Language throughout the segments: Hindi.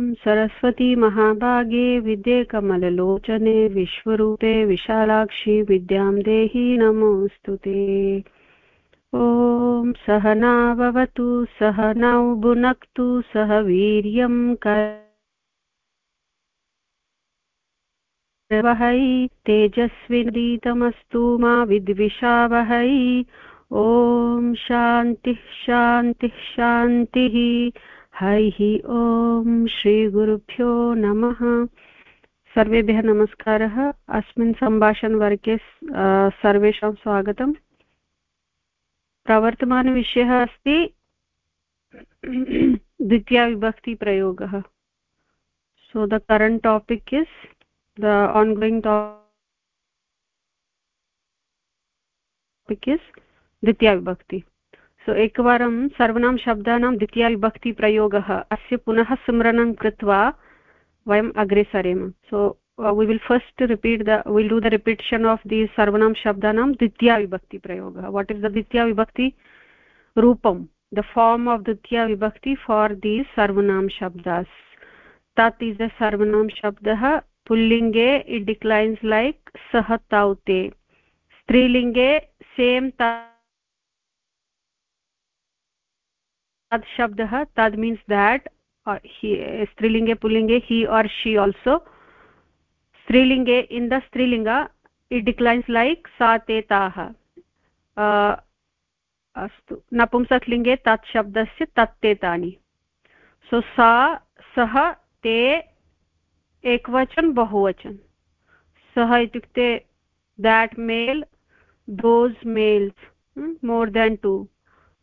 सरस्वती महाभागे विद्ये कमललोचने विश्वरूपे विशालाक्षि विद्यां देहि नमोऽस्तु ते। ॐ सहना भवतु सहनौ भुनक्तु सह वीर्यं वहै तेजस्विनीतमस्तु मा विद्विषावहै। ॐ शान्तिः शान्तिः शान्तिः। हरिः ॐ श्रीगुरुभ्यो नमः। सर्वेभ्यः नमस्कारः। अस्मिन् सम्भाषणवर्गे सर्वेषां स्वागतम् प्रवर्तमानविषयः अस्ति द्वितीयाविभक्तिप्रयोगः। So, the current topic is the ongoing topic is द्वितीया विभक्ति सो एकवारं सर्वाणां शब्दानां द्वितीया विभक्तिप्रयोगः अस्य पुनः स्मरणं कृत्वा वयम् अग्रे सरेम so we will first repeat the will do the repetition of the सर्वाणां शब्दानां द्वितीया विभक्तिप्रयोगः वाट् इस् द द्वितीया विभक्ति रूपं द फार्म् आफ् द्वितीया विभक्ति फार् दि सर्वनां शब्दास् तत् इस् द सर्वनां शब्दः पुल्लिङ्गे इट् डिक्लैन्स् लैक् सः तौ ते स्त्रीलिङ्गे सेम् तद् शब्दः, तद् मीन्स् देट् स्त्रीलिङ्गे पुल्लिङ्गे हि आर् शी आल्सो स्त्रीलिङ्गे इन् द स्त्रीलिङ्ग इट् डिक्लैन्स् लैक् सा, ते, ताः. अस्तु नपुंसकलिङ्गे तत् शब्दस्य तत्, ते, तानि. सो सा, सः, ते, एकवचन, बहुवचन. सः इत्युक्ते that male those males more than two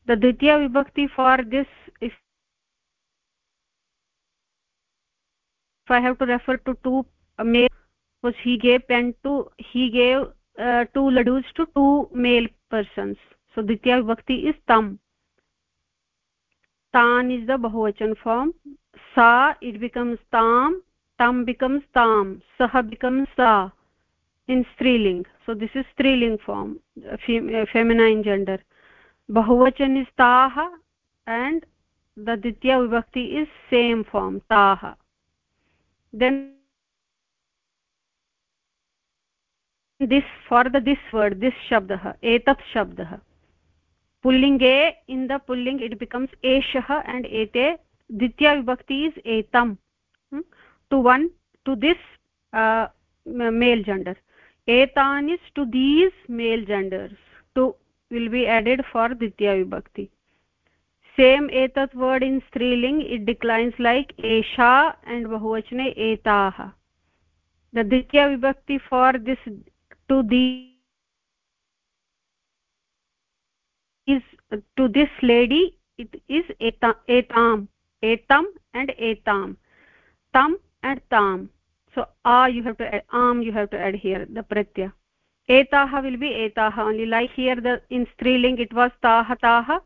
the dvitiya vibhakti for this if if i have to refer to two male was he gave pen to he gave uh, two laddus to two male persons so dvitiya vibhakti is tam tan is the bahuvachan form sa it becomes tam tam becomes tam sah becomes sa in striling so this is striling form fem feminine gender बहुवचनिस्ताः एण्ड् द द्वितीय विभक्ति इस् सेम् फार्म् ताः then this for the this word this शब्दः एतत् शब्दः पुल्लिङ्गे इन् द पुल्लिङ्ग् इट् बिकम्स् एषः एण्ड् एते द्वितीया विभक्ति इस् एतम् to one to this male gender एतानि to these male genders to will be added for ditya vibhakti same etat word in striling it declines like esha and bahuvachane etaah the ditya vibhakti for this to the is to this lady it is eta, etam etam and etam tam and tam so a you have to add am you have to add here the pratyaya एताः विल् बि एताः. Only like here the in स्त्रीलिङ्ग् it was ताः ताः.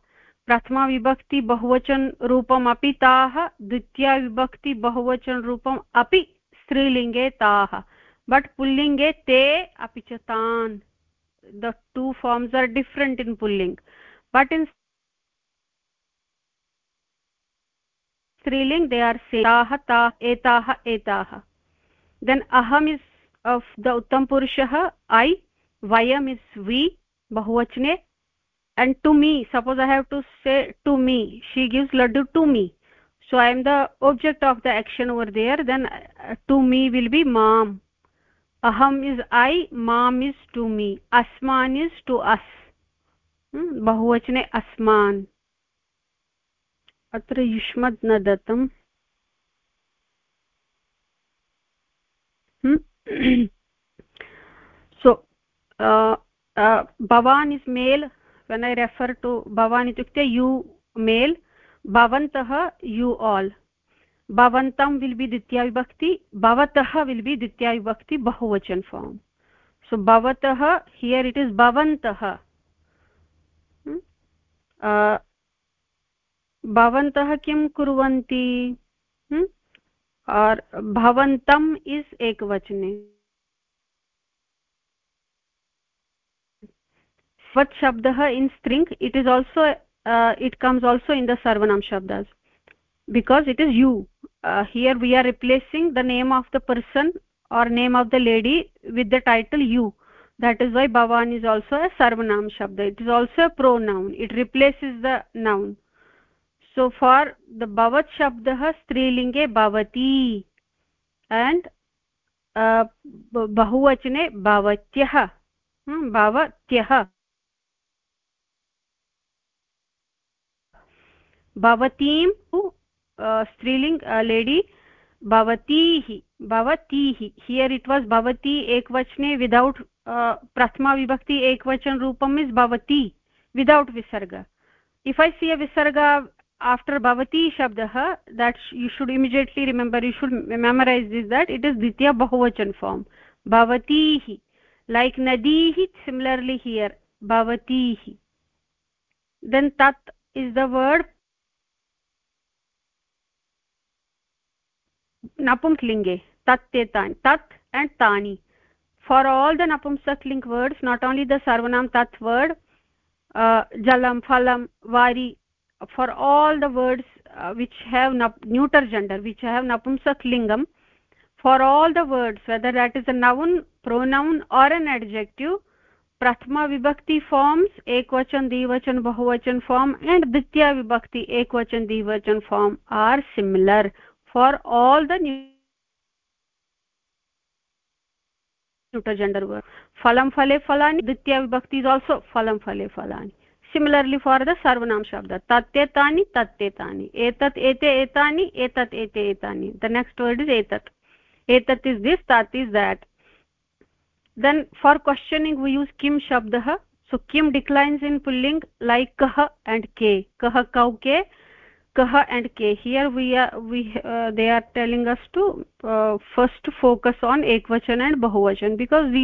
प्रथमा विभक्ति बहुवचन रूपम् अपि ताः. द्वितीया विभक्ति बहुवचन रूपम् अपि स्त्रीलिङ्गे ताः. बट् पुल्लिङ्गे ते अपि च तान्. The two forms are different in pulling. But in स्त्रीलिङ्ग् दे आर् सेताः ता एताः एताः. देन् अहम् is the uttam purushah, i. vayam is we bahuvachane and to me suppose i have to say to me she gives laddu to me so i am the object of the action over there then uh, to me will be mom aham is i mom is to me asman is to us बहुवचने अस्मान् अत्र युष्मद् न दत्तम् so भवान् is male when I refer to भवान् इत्युक्ते यू मेल्, भवन्तः यू आल् भवन्तं विल् बि द्वितीया विभक्ति भवतः विल् बि द्वितीया विभक्ति बहुवचन फार्म् सो भवतः हियर् इट् इस् भवन्तः. Hmm? भवन्तः किं कुर्वन्ति? Hmm? भवन्तम् इस् एकवचने. स्वत् शब्दः in स्त्रिङ्ग् it is also it comes also in the सर्वनाम शब्दास् because it is you uh, here we are replacing the name of the person or name of the lady with the title you that is why bhavan is also a sarvanam shabda it is also a pronoun it replaces the noun so for the bhavat shabdah strilinge bhavati and uh, bahuvachane bhavatyah bhavatyah भवतीं स्त्रीलिङ्ग् लेडी, भवतीः भवतीः। हियर् इट् वास् भवती एकवचने विदौट् प्रथमाविभक्ति एकवचनरूपम् इस् भवती विदौट् विसर्ग। इफ् ऐ सी अ विसर्ग आफ्टर् भवती शब्दः that you should immediately remember you should memorise this that it is द्वितीय बहुवचन फार्म् भवतीः लैक् नदीः सिमिलर्लि हियर् भवतीः। देन् तत् इस् द वर्ड् नपुंसलिंगे तत्तेतानि तत् एंड तानी फॉर ऑल द नपुंसकलिङ्ग् वर्ड्स नॉट ओनली द सर्वनां तत् वर्ड् जलं फलं वारि for all the words which have neuter gender which have नपुंसकलिङ्गम् for all the words whether that is a or an adjective प्रथम विभक्ति फॉर्म्स एक वचन द्विवचन बहुवचन फार्म् एण्ड् द्वितीयविभक्ति एकवचन द्विवचन form are similar for all the neuter word phalam phale phalani ditya vibhakti is also phalam phale phalani similarly for the sarvanam shabda tatyetani tatyetani etat ete etani etat ete etani the next word is etat etat is this tat is that then for questioning we use kim shabdah so kim declines in pulling like kah and ke kah kau ke kah and ke here we are we uh, they are telling us to uh, first focus on ekvachan and bahuvachan because we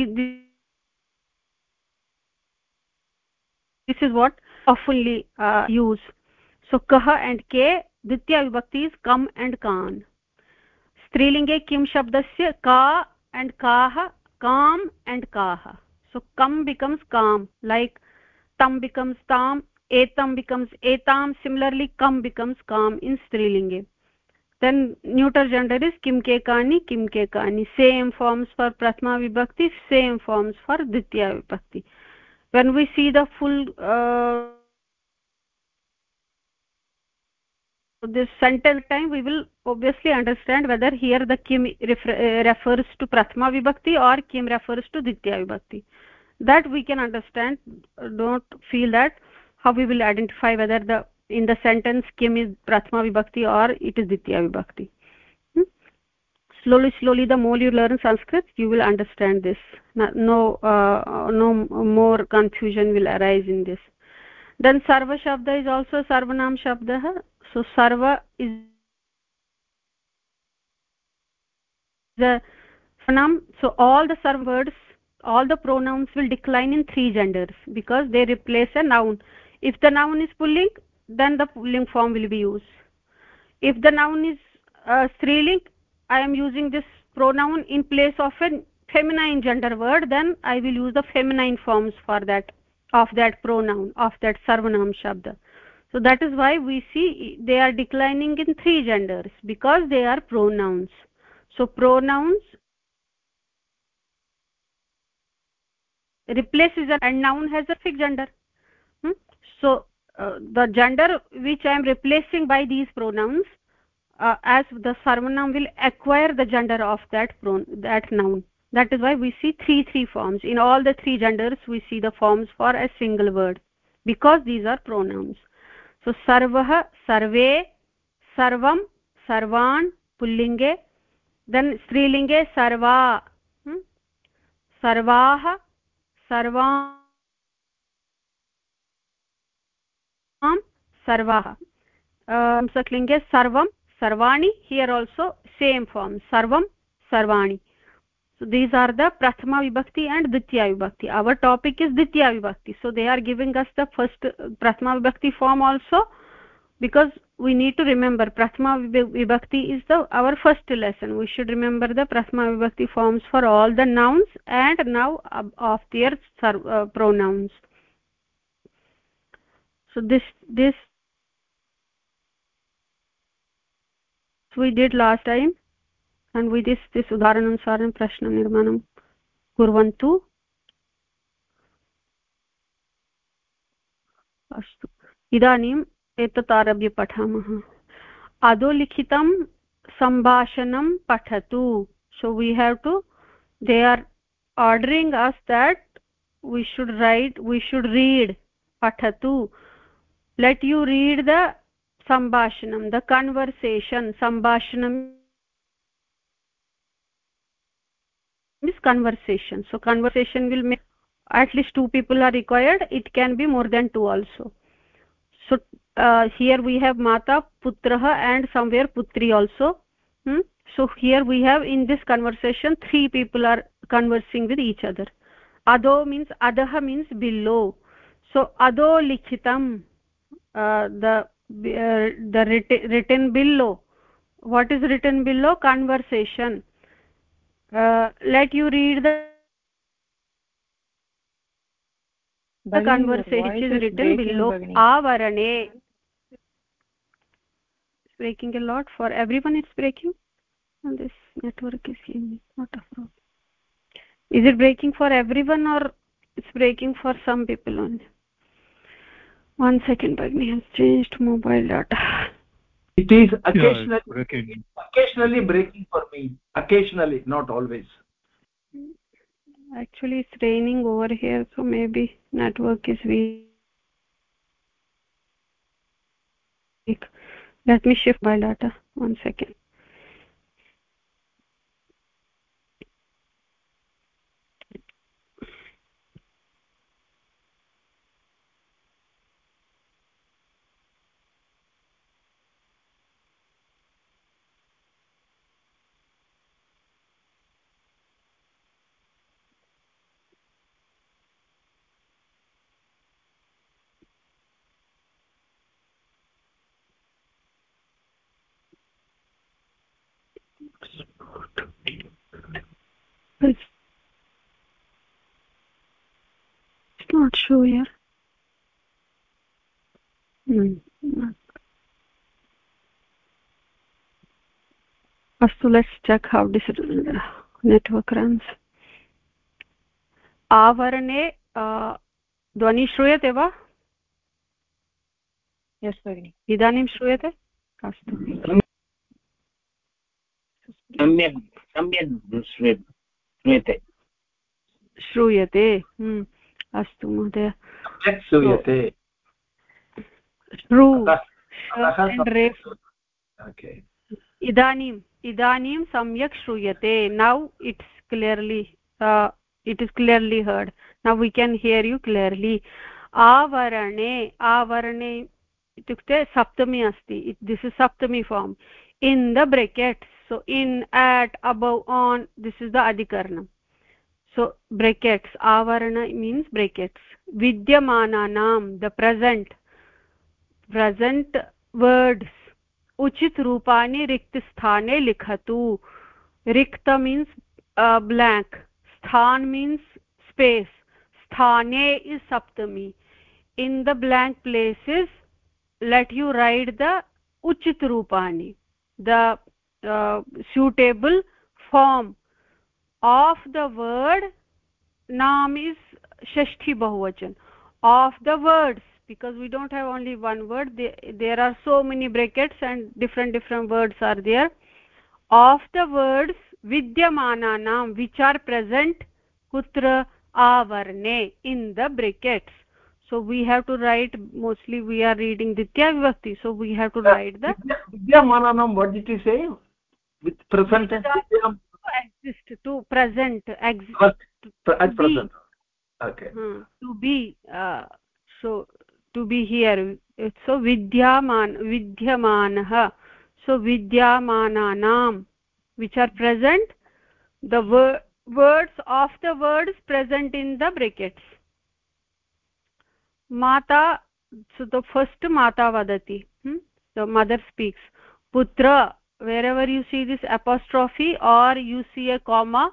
this is what oftenly uh, use so kah and ke ditya vibhakti is kam and kan strilinge kim shabdasya ka and kaah kam and kaah so kam becomes kam like tam becomes tam etam becomes etam similarly kam becomes kam in strilinge then neuter gender is kim ke kani kim ke kani same forms for prathama vibhakti same forms for ditya vibhakti when we see the full uh, this sentence time we will obviously understand whether here the kim refer, uh, refers to prathama vibhakti or kim refers to ditya vibhakti that we can understand don't feel that how we will identify whether the in the sentence kim is prathama vibhakti or it is ditya vibhakti. Hmm? slowly slowly the more you learn sanskrit you will understand this. No uh, no more confusion will arise in this. Then sarva shabda is also sarvanam shabdah so sarva is the pranam so all the sarva words all the pronouns will decline in three genders because they replace a noun if the noun is pulling then the pulling form will be used. If the noun is uh, striling i am using this pronoun in place of a feminine gender word then i will use the feminine forms for that of that pronoun of that sarvanam shabda. So that is why we see they are declining in three genders because they are pronouns. So pronouns replaces a noun has a fixed gender so uh, the gender which i am replacing by these pronouns uh, as the sarvanam will acquire the gender of that pronoun that noun that is why we see three three forms in all the three genders we see the forms for a single word because these are pronouns so sarvah sarve sarvam sarvan pullinge then strilinge sarva hmm? sarvaah सर्वाः। सत्लिङ्गे सर्वं, सर्वाणि हियर् आल्सो सेम् फार्म् सर्वं, सर्वाणि। दीस् आर् द प्रथमाविभक्ति एण्ड् द्वितीयाविभक्ति our topic is द्वितीयाविभक्ति so they are giving us the first प्रथमाविभक्ति form also because we need to remember प्रथमा विभक्ति is the our first lesson we should remember the प्रथमा विभक्ति forms for all the nouns and now of their pronouns so this this did last time and we this this udaharanansaran prashna nirmanam kurvantu अस्तु इदानीम् एतत् आरभ्य पठामः अधोलिखितं सम्भाषणं पठतु so we have to they are ordering us that we should write we should read pathatu let you read the sambhashanam the conversation sambhashanam is conversation. So conversation will make at least two people are required. It can be more than two also. So uh, here we have mata putrah and somewhere putri also. Hmm? so here we have in this conversation three people are conversing with each other. Ado means adah means below. So ado likhitam uh, the the written, written below. What is written below? Conversation. Uh, let you read the the conversation which is written below. Avarane breaking a lot for everyone it's breaking. And this network is giving not a problem. Is it breaking for everyone or it's breaking for some people only one second bagni has changed mobile data. It is occasionally yeah, occasionally breaking for me. Occasionally not always. Actually it's raining over here so maybe network is weak. Let me shift my data. One second hmm. अस्तु let's check how this network runs आवरणे ध्वनि श्रूयते वा यस् भगिनि इदानीं श्रूयते अस्तु सम्यक् सम्यक् श्रूयते श्रूयते हम्म, अस्तु महोदय। श्रूयते इदानीम् इदानीं सम्यक् श्रूयते। Now it's clearly it is clearly heard now we can hear you clearly आवरणे आवरणे इत्युक्ते सप्तमी अस्ति। This is Saptami form in the brackets so in at above on this is the adhikarana so brackets avarna means brackets vidyamananam, the present. Present words. उचित रूपाणि रिक्तस्थाने लिखतु रिक्त मीन्स् ब्लाङ्क् स्थान मीन्स् स्पेस् स्थाने is Saptami in the blank places let you write the उचित रूपाणि the suitable form of the word nam is shashti bahuvachan. Of the words because we don't have only one word there, there are so many brackets and different different words are there. Of the words vidyamananam which are present kutra avarne in the brackets. So we have to write mostly we are reading ditya vibhakti so we have to write the vidyamananam what did you say? With present exist to present exist at present okay hmm, to be uh, so to be here so vidyaman vidyamanah so vidyamananam which are present the wor words of the words present in the brackets mata so the first mata vadati hmm? the mother speaks putra wherever you see this apostrophe or you see a comma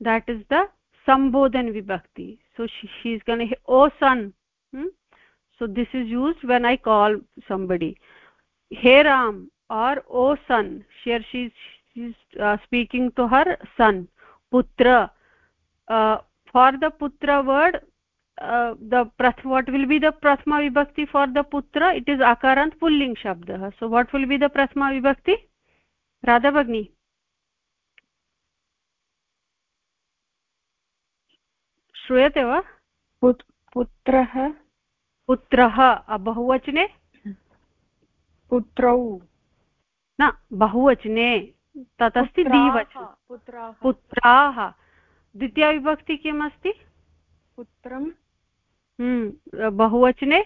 that is the sambodhan vibhakti. So she, she is going to oh son. Hmm? so this is used when i call somebody. Hey ram or o son. She is uh, speaking to her son putra. Uh, for the putra word uh, the what will be the prathama vibhakti for the putra? It is akarant pulling shabdah. So what will be the prathama vibhakti radha bagni श्रूयते वा? पुत्रः। पुत्रः बहुवचने? पुत्रौ। न बहुवचने। तत् अस्ति द्विवचन। पुत्राः। द्वितीयविभक्ति किम् अस्ति पुत्रं हम्म, बहुवचने?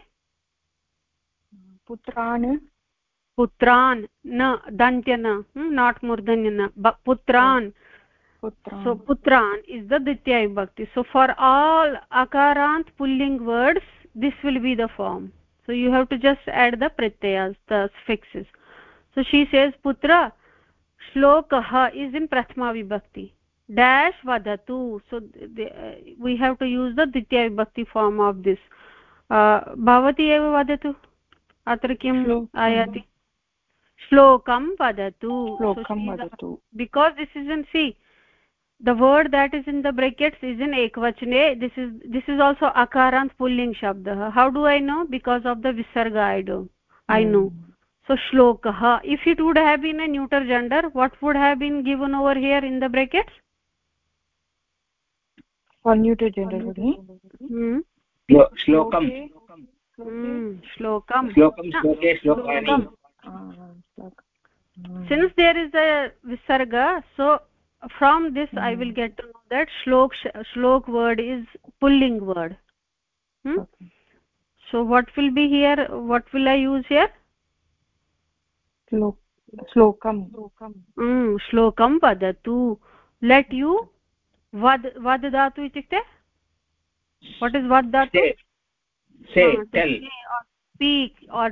पुत्रान्। पुत्रान् न दन्त्यन नाट् मूर्धन्यन पुत्रान्। सो पुत्रान् इस् द विभक्ति सो फार् आल् अकारान्त् pulling words this will be the form so you have to just add the प्रत्ययस् so she says पुत्र श्लोकः इस् इन् प्रथमा विभक्ति डेश् वदतु so we have to use the द्वितीया विभक्ति फार्म् आफ् दिस् भवती एव वदतु अत्र किम् आयाति श्लोकं वदतु because this is in see the word that is in the brackets is in ekvachane this is this is also akarant pulling shabda how do i know because of the visarga i do i hmm. know so shlokah if it would have been a neuter gender what would have been given over here in the brackets for neuter gender hmm shlokam hmm shlokam shlokam shloke shlokani since there is a visarga so from this mm. i will hmm. get to know that shlok shlok word is pulling word hmm? okay. so what will be here what will i use here shlok shlokam mm shlokam vadatu let you vad vad dhatu itukte what is vad dhatu say, say uh,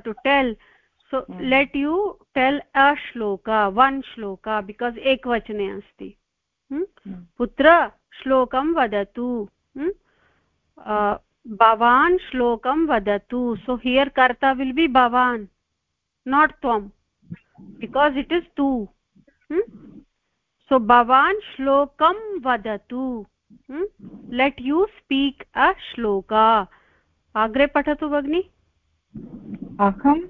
so mm. let you tell a shloka one shloka because ekvachane asti. पुत्र श्लोकं वदतु भवान् श्लोकं वदतु सो हियर् कर्ता विल् बि भवान् नाट् त्वं because it is to so भवान् श्लोकं वदतु let you speak a shloka अग्रे पठतु भगिनि अहं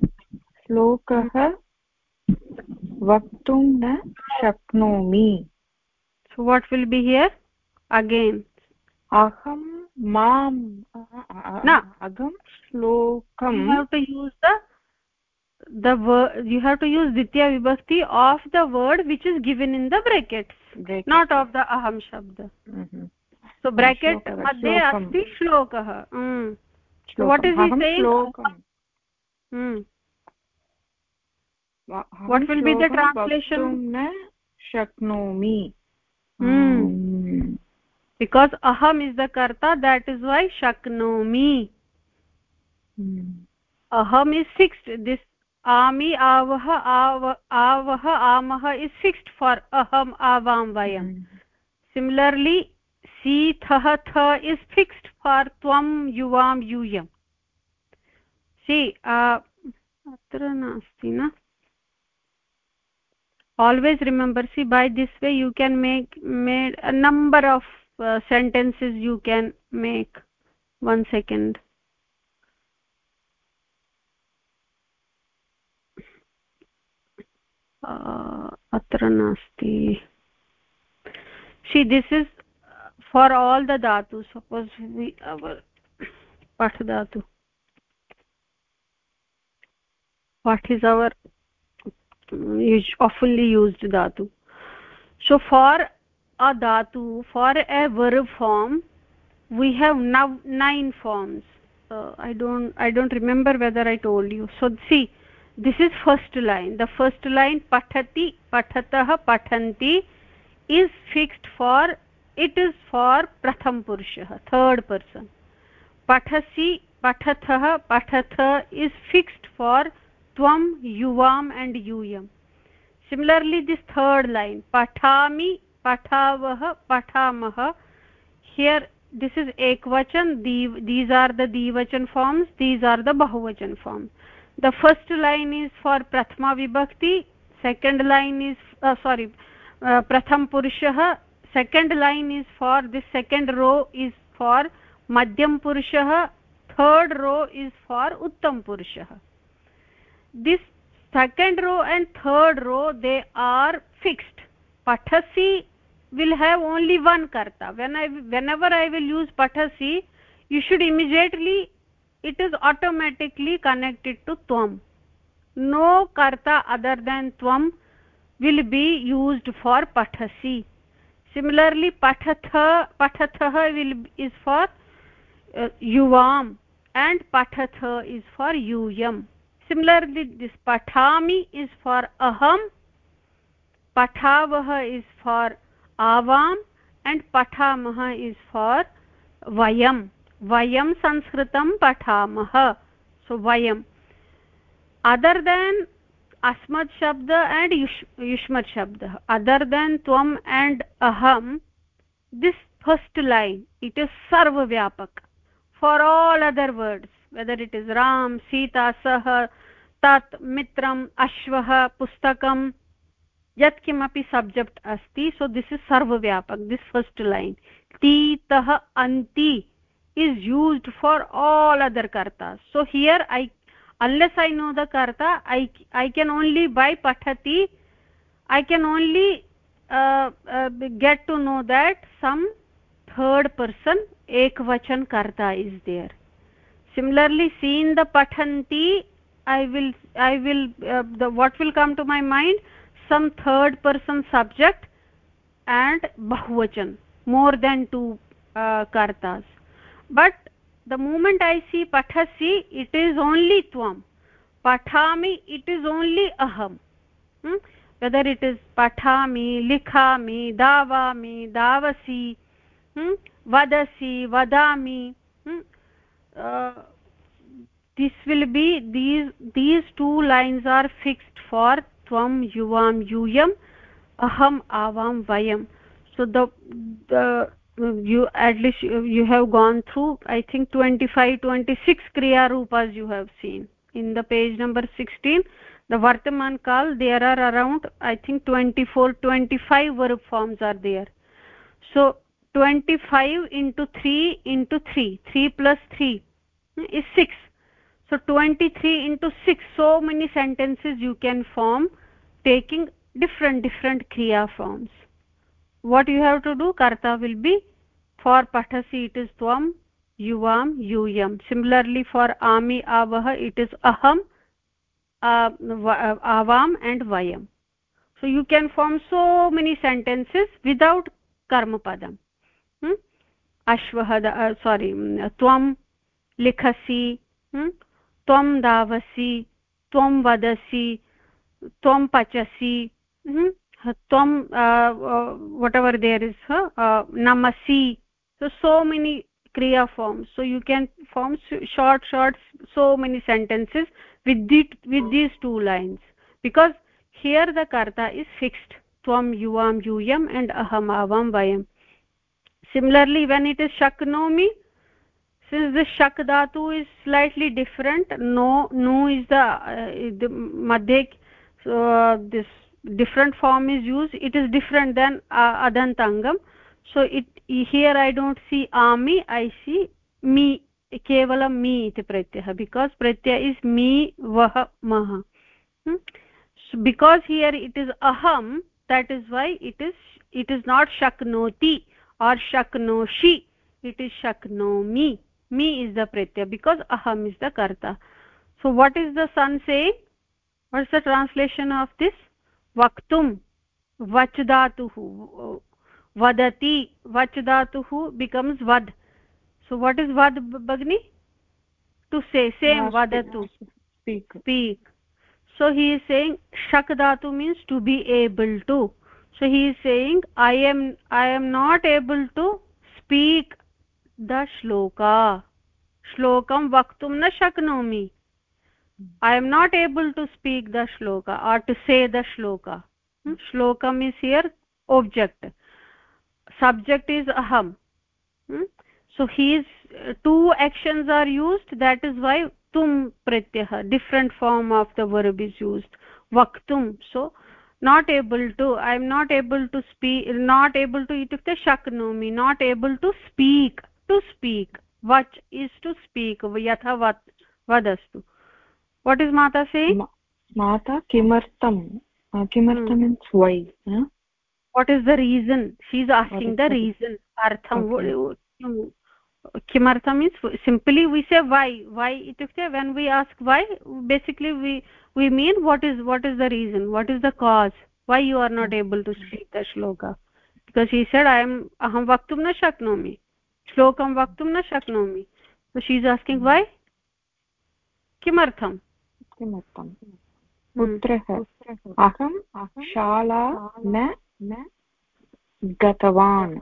श्लोकः वक्तुं न शक्नोमि so what will be here again aham mam na agam shlokam you have to use the the word you have to use ditya vibhakti of the word which is given in the brackets Bracket. not of the aham shabd mm -hmm. so bracket madhye asti shlokah mm. so what is he saying shlokam hmm what will be the translation na shaknomi hmm. because aham is the karta that is why shaknomi hmm. aham is fixed this ami avah av avah amah is fixed for aham avam vayam hmm. similarly si thah tha is fixed for tvam yuvam yuyam see uh, अत्र नास्ति न always remember see by this way you can make made a number of uh, sentences you can make one second अत्र नास्ति see this is for all the dhatu suppose we our path dhatu what is used dhatu. So for a dhatu for a verb form we have now nine forms. Uh, i don't i don't remember whether i told you. So see this is first line. The first line pathati pathatah pathanti is fixed for it is for pratham purushah third person. Pathasi pathathah pathatha is fixed for and yuyam similarly this third line pathami pathavah pathamah here this is ekvachan these are the dvachan forms these are the bahuvachan forms the first line is for prathama vibhakti second line is uh, sorry uh, pratham purushah second line is for this second row is for madhyam purushah third row is for uttam purushah this second row and third row they are fixed. Pathasi will have only one karta. When i whenever i will use pathasi you should immediately it is automatically connected to tvam. No karta other than tvam will be used for pathasi. Similarly pathatha pathathah will is for uh, yuvam and pathatha is for yuyam similarly this pathami is for aham pathavah is for avam and pathamah is for vayam vayam sanskritam pathamah so vayam other than asmad shabda and yush, yushmat shabda other than tvam and aham this first line it is sarva vyapak for all other words whether it is ram sita तत् मित्रम् अश्वः पुस्तकं यत्किमपि सब्जेक्ट् अस्ति सो दिस् इस् सर्वव्यापक् दिस् फस्ट् लैन् तीतः अन्ति is used for all other कर्ता so here I unless I know the कर्ता I I can only by पठति I can only get to know that some third person एकवचन कर्ता is there similarly seen the पठन्ति i will i will uh, the what will come to my mind some third person subject and bahuvachan more than two uh, kartas but the moment i see pathasi it is only tvam pathami it is only aham hmm? whether it is pathami likhami davami davasi hmm? vadasi vadami hmm? uh, this will be these these two lines are fixed for tvam yuvam yuyam aham avam vayam. So the the you at least you have gone through i think 25 26 kriya rupas you have seen. In the page number 16 the vartaman kal there are around i think 24 25 verb forms are there. So 25 into 3 into 3 3 plus 3 is 6 so 23 into 6 so many sentences you can form taking different different kriya forms what you have to do karta will be for pathasi it is tvam yuvam yuyam similarly for ami avah it is aham uh, avam and vayam so you can form so many sentences without karma padam hmm? ashvah uh, sorry tvam likhasi hmm? Tvam vadasi tvam pachasi hmm? tvam uh, whatever there is uh, namasi so so many kriya forms so you can form short short so many sentences with the, with these two lines because here the karta is fixed tvam yuvam yuyam and aham avam vayam similarly when it is shaknomi since the shak dhatu is slightly different no no is the, uh, the so uh, this different form is used. It is different than uh, adantangam so it here i don't see ami i see me kevalam me iti pratyah because pratyah is me vah mah. Hmm? so because here it is aham that is why it is it is not shaknoti or shaknoshi it is shaknomi me is the pratyah because aham is the karta so what is the sun saying what's the translation of this vaktum vach dhatuh vadati vach dhatuh becomes vad so what is vad bagni to say same vadatu speak speak so he is saying shak dhatu means to be able to so he is saying i am i am not able to speak the shloka. श्लोकं वक्तुं न शक्नोमि। I am not able to speak the shloka are to say the श्लोका। श्लोकम् is here object subject is अहं so his two actions are used that is why तुम प्रत्यय different form of the verb is used वक्तुं। So not able to I am not able to speak not able to इत्युक्ते शक्नोमि not able to speak to speak vach is to speak yatha vadastu what is mata saying Ma mata kimartam uh, kimartam hmm. means why huh? what is the reason she is asking the reason artham okay. kimartham means simply we say why why itukte when we ask why basically we we mean what is what is the reason what is the cause why you are not able to speak the shloka because he said i श्लोकं वक्तुं न शक्नोमि। So she is asking why किमर्थं किमर्थं पुत्रः। अहं शाला न गतवान्।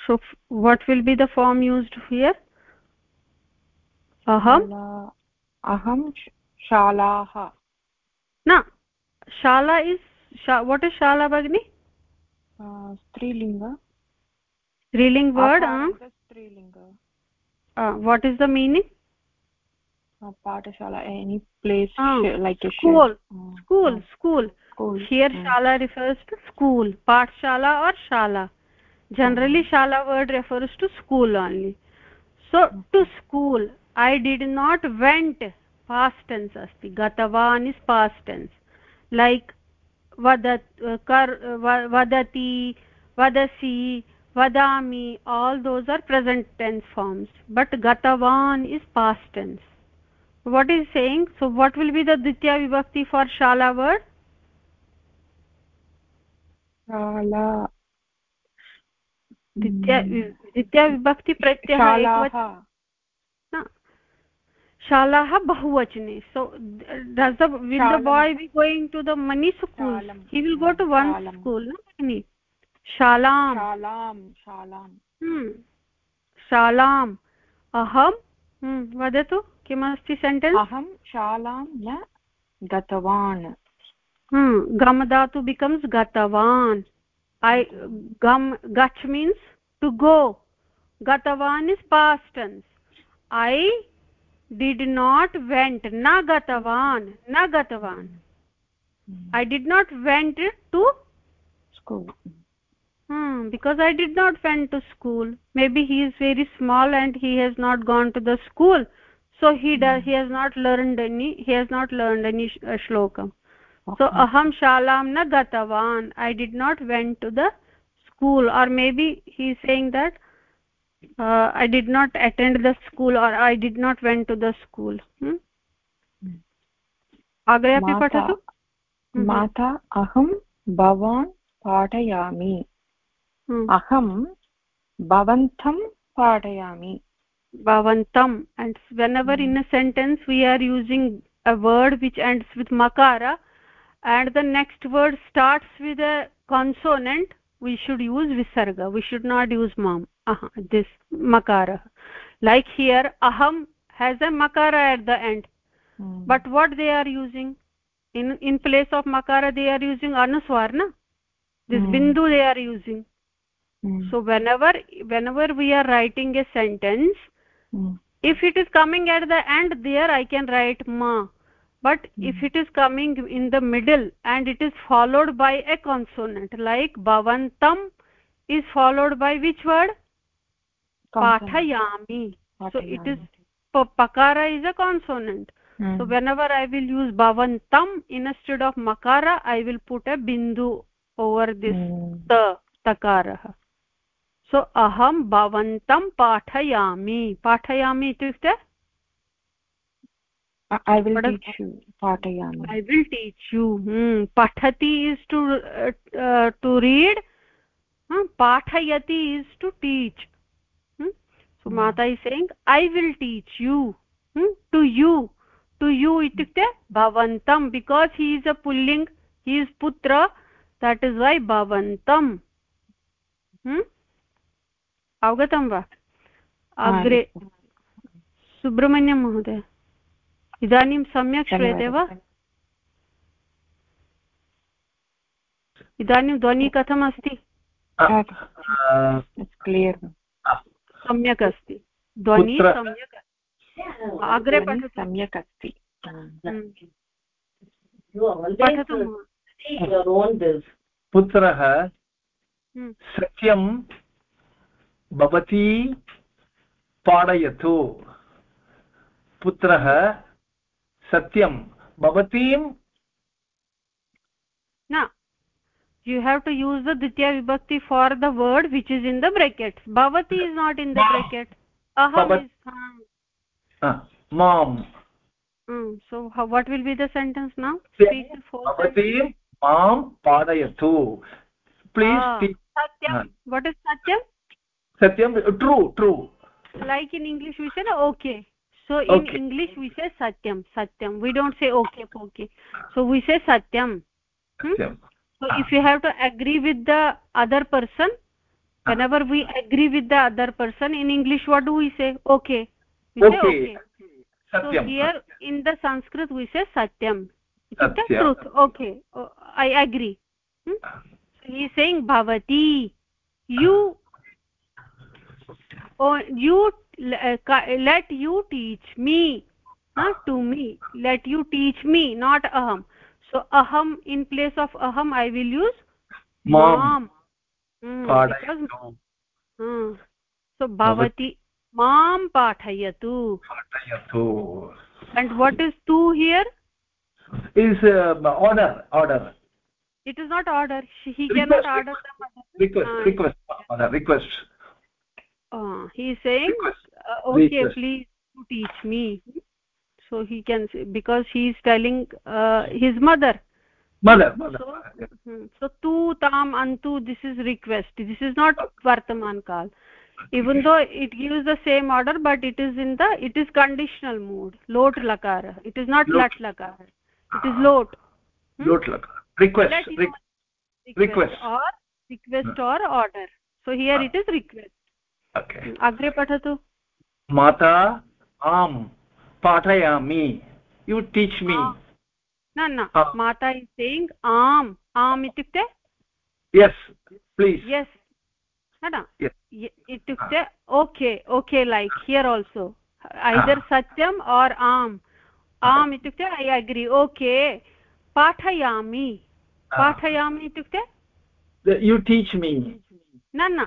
So what will be the form used here अहं? अहं शालाः। न शाला इस् वट् इस् शाला भगिनि? स्त्रीलिङ्ग। Striling word uh, uh, what is the meaning? Uh, patashala any place uh, like a school. uh, school school. School here uh. shala refers to school patshala or shala. Generally shala word refers to school only. So to school i did not went past tense asti gatavan is past tense. Like vadat kar vadati vadasi vadami all those are present tense forms but gatavan is past tense what is saying so what will be the ditya vibhakti for shala word shala ditya ditya द्वितीया द्वितीयाविभक्ति प्रत्ययः शालाः बहुवचने so does the will the by be going to the many school he will go to one school न शालां शालाम् अहं वदतु किमस्ति सेण्टेन्स् अहं शालां न गतवान् गमदातु बिकम्स् गतवान् i gum gach means to go gatavan is past tense i did not went na gatavan na gatavan i did not went to school hmm because i did not went to school maybe he is very small and he has not gone to the school so he does he has not learned any he has not learned any uh, shlokam so aham shalam na gatavan i did not went to the school or maybe he is saying that uh, i did not attend the school or i did not went to the school hmm? अग्रे अपि पठतु माता अहं भवान् पाठयामि aham bhavantam padayami bhavantam and whenever in a sentence we are using a word which ends with makara and the next word starts with a consonant we should use visarga we should not use mam aha this makara. Like here aham has a makara at the end. But what they are using? In in place of makara they are using anuswarna? This hmm. bindu they are using hmm. so whenever whenever we are writing a sentence hmm. if it is coming at the end there i can write ma but mm. if it is coming in the middle and it is followed by a consonant like bhavantam is followed by which word pathayami so it is pakara is a consonant mm. so whenever i will use bhavantam instead of makara i will put a bindu over this mm. ta takarah सो अहं भवन्तं पाठयामि। पाठयामि इत्युक्ते? I will I will teach you पठति इस् टु टु रीड् पाठयति इस् टु टीच् सो माता is saying I will teach you to you to you इत्युक्ते भवन्तं बिकास् हि इस् अ पुल्लिङ्ग् हि इस् पुत्र देट् इस् वै भवन्तं hmm. Avgatam va agre subramanyam महोदय इदानीं सम्यक् श्रूयते वा? इदानीं ध्वनिः कथमस्ति क्लियर् सम्यक् अस्ति। ध्वनिः सम्यक् अग्रे पठतु। सम्यक् अस्ति। हम्म। पठतु पुत्रः Hmm. सत्यं भवती पाठयतु। पुत्रः सत्यं भवतीं न you have to use the द्वितीय विभक्ति for the word which is in the bracket भवती is not in the bracket माँ so what will be the sentence now पाठयतु please सत्यं वट् इस् सत्यं satyam uh, true true like in english we say okay so in okay. english we say satyam satyam we don't say okay okay so we say satyam, hmm? so ah. if you have to agree with the other person ah. whenever we agree with the other person in english what do we say okay we okay. say okay satyam. so here in the sanskrit we say satyam satyam truth okay oh, i agree hmm? so he is saying bhavati you you uh, let you teach me not to me. Let you teach me not aham. So aham in place of aham i will use mom, mom. Mm, because, mm, so bhavati tu. pathayatu. Pathayatu. And what is tu here? Is uh, order order. It is not order. He request, cannot order request, the request uh, request request uh, he is saying uh, okay Request. please teach me. So he can say because he is telling uh, his mother. Mother mother so hmm, so tu tam antu this is request. This is not vartaman kal. Even though it gives the same order but it is in the it is conditional mood. Lot lakara it is not Lot. lat lakara it is lot. Hmm? Lot request Re- request, request. or request or order. So here Ah. it is request agre pathatu माता आं पाठयामि। Teach me. Ah. न न. माता इस् सेयिङ्ग् आम् आम् इत्युक्ते? Yes please. यस् न इत्युक्ते okay okay like here also either सत्यम् और् आम् आम् इत्युक्ते ऐ अग्रि ओके पाठयामि. पाठयामि इत्युक्ते? You teach me. न न.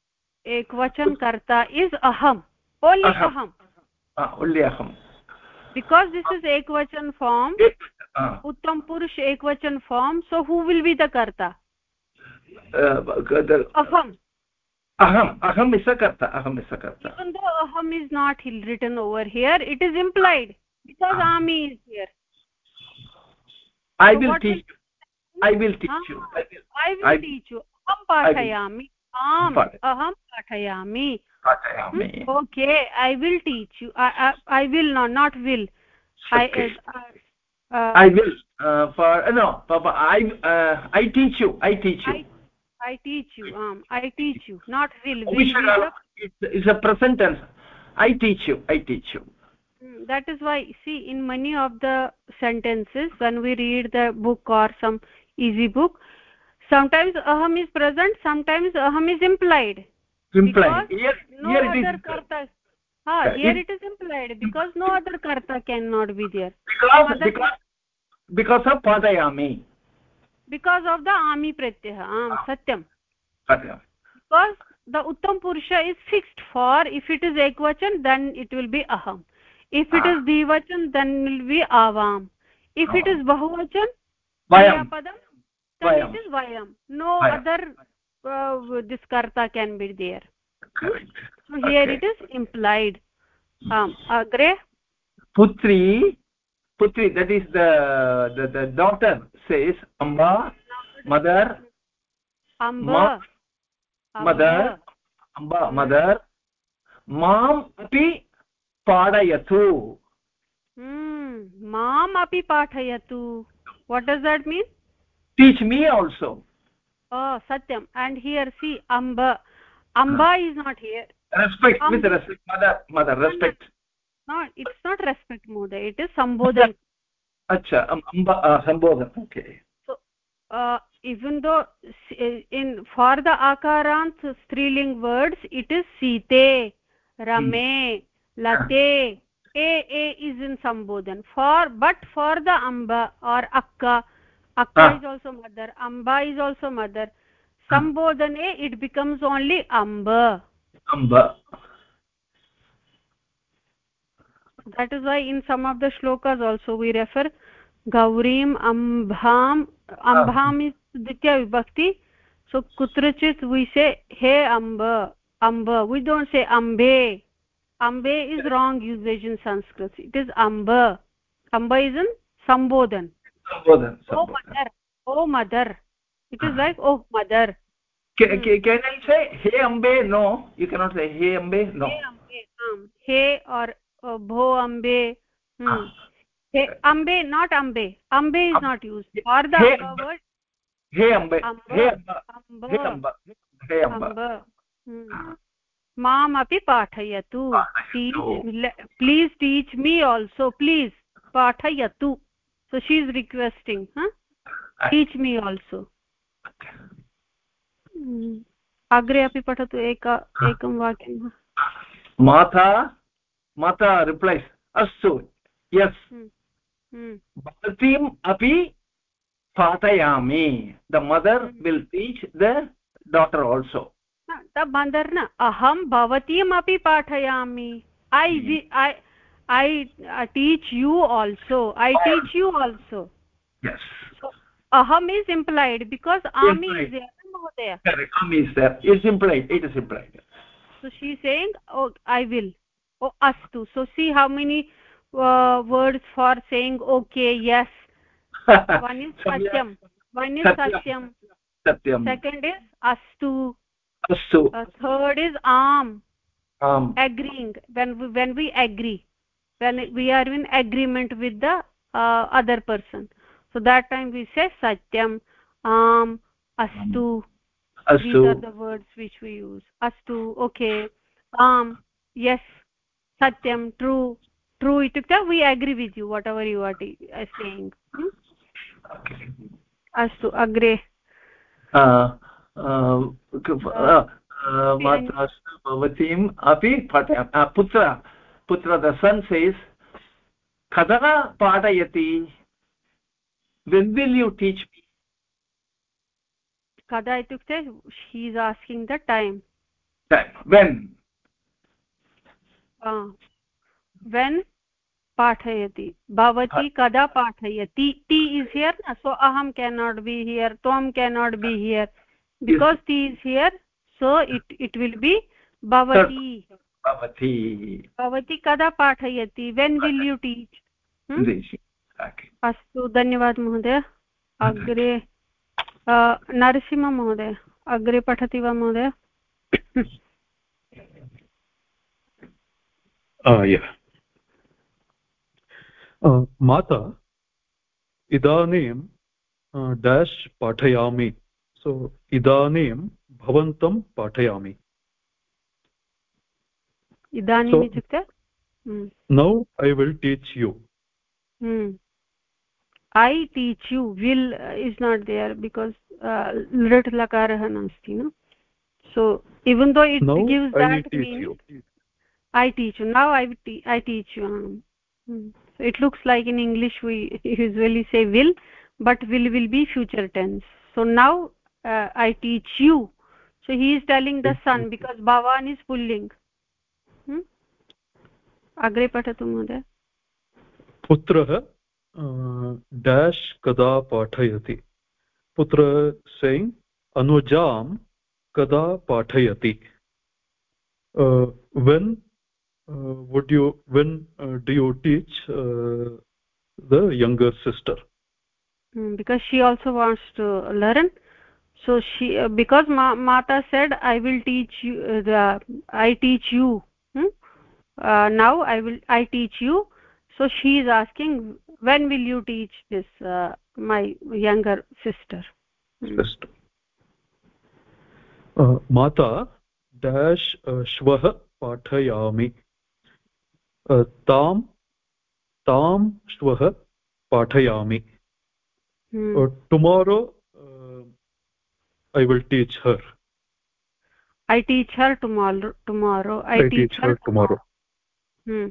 ekvachan karta is aham only Aham. aham Ah, only अहं because this is ekvachan form ah, uttam purush ekvachan form so who will be the karta uh, the- aham अहम् अहम् इस कर्ता अहम् इस कर्ता even though aham is not written over here it is implied because Ah. ami is here I will teach you. I will teach Ah. you. I will teach you aham pathayami am Path- aham pathayami पाठयामि Hmm? okay i will teach you i i, I will not not will Okay. i uh, uh, I will uh, for no Papa I uh, I teach you I teach you I, I teach you um i teach you not will will Which, is uh, the- it's, it's a present tense I teach you I teach you Hmm, that is why see in many of the sentences when we read the book or some easy book sometimes aham is present sometimes aham is implied implied Because here no here it is karta ah Yeah, here it- it is implied because no other karta cannot be there because other- because because of padayami because of the ami pratyah am ah, satyam Padayami. because the uttam purusha is fixed for if it is ekvachan then it will be aham if ah. it Ah. is dvivachan then will be avam if ah. it is bahuvachan Vayam. It is vayam no Vayam. other uh, this karta can be there Correct. so here Okay. it is implied um agre putri putri that is the the, the daughter says amba mother amba mother amba mother माम् अपि पाठयतु hmm maam api pathayatu what does that mean teach me also. Oh satyam. And here see amba. Amba is not here. Respect Amba. with respect mother mother respect. No it's not respect mode it is sambodhan acha amba uh, sambodhan okay. So uh, even though in for the akarant striling words it is site rame late a a is in sambodhan. For but for the amba or akka akka Ah. is also mother amba is also mother sambodhane it becomes only amba amba that is why in some of the shlokas also we refer gaurim ambham ambham is ditya vibhakti so kutrachit we say he amba amba we don't say ambe ambe is wrong usage in sanskrit it is amba amba is in sambodhan sambodhan oh mother oh mother it is like oh mother can, can- i say hey ambe no you cannot say hey ambe no he ambe um, he or uh, bho ambe hmm. Ah. he ambe not ambe ambe is Am- not used or the He amba word hey ambe hey amba hey amba hey amba मामपि पाठयतु पाठयतु। Please teach me also please पाठयतु so she is requesting teach me also अग्रे अपि पठतु एक एकं वाक्यं माता माता रिप्लैस् अस्तु यस् हम्म, भवतीम् अपि पाठयामि। The mother will teach the daughter also न मदर् न अहं भवतीमपि पाठयामि। ऐ i uh, teach you also. I teach you also. Yes. So, aham is implied because am is there no am is there. It's implied. It is implied. So she is saying oh i will. Oh astu so see how many uh, words for saying okay yes. One is satyam. One is satyam. Satyam. Second is astu astu uh, third is am um. agreeing. When we, when we agree when we are in agreement with the uh, other person so that time we say satyam am astu astu these are the words which we use astu okay um yes satyam true true itukta we agree with you whatever you are t- uh, saying hmm? astu agre uh, uh, uh, uh, माता भवतीम् अपि पाठयामि पुत्र पुत्र द सन् सेस् कदा पाठयति when will you teach me kada itukte she is asking the time time when uh, when पाठयति भवती कदा पाठयति टी is here na? so aham cannot be here tvam cannot be here because t is here so it it will be bhavati भवति। भवती कदा पाठयति? When will you teach? Hmm? अस्तु धन्यवाद महोदय। अग्रे अ, नरसिंह महोदय। अग्रे पठति वा महोदय? माता इदानीं डेश् पाठयामि। सो इदानीं भवन्तं पाठयामि। इदानीम् इत्युक्ते हम्म, now I will teach you hmm. I teach you will is not there because लृट् लकारः नास्ति न so even though it now gives I will that teach meaning you i teach you now i te- i teach you um, hmm. so it looks like in english we usually say will but will will be future tense so now uh, i teach you so he is telling the son because bhavan is pulling hmm? अग्रे पठतु महोदय। पुत्रः डेश् कदा पाठयति? पुत्र सेङ्ग् अनुजां कदा पाठयति? When would you when do you teach the younger sister because she also wants to learn so she because माता said I will teach you I teach you uh, now i will i teach you. So she is asking when will you teach this uh, my younger sister? Hmm. Sister. Uh, mata dash uh, shvah pathayami. Uh, tam tam shvah pathayami. Hmm. Uh, tomorrow uh, i will teach her. I teach her tomorrow tomorrow. I, I teach, teach her tomorrow, tomorrow. Hmm.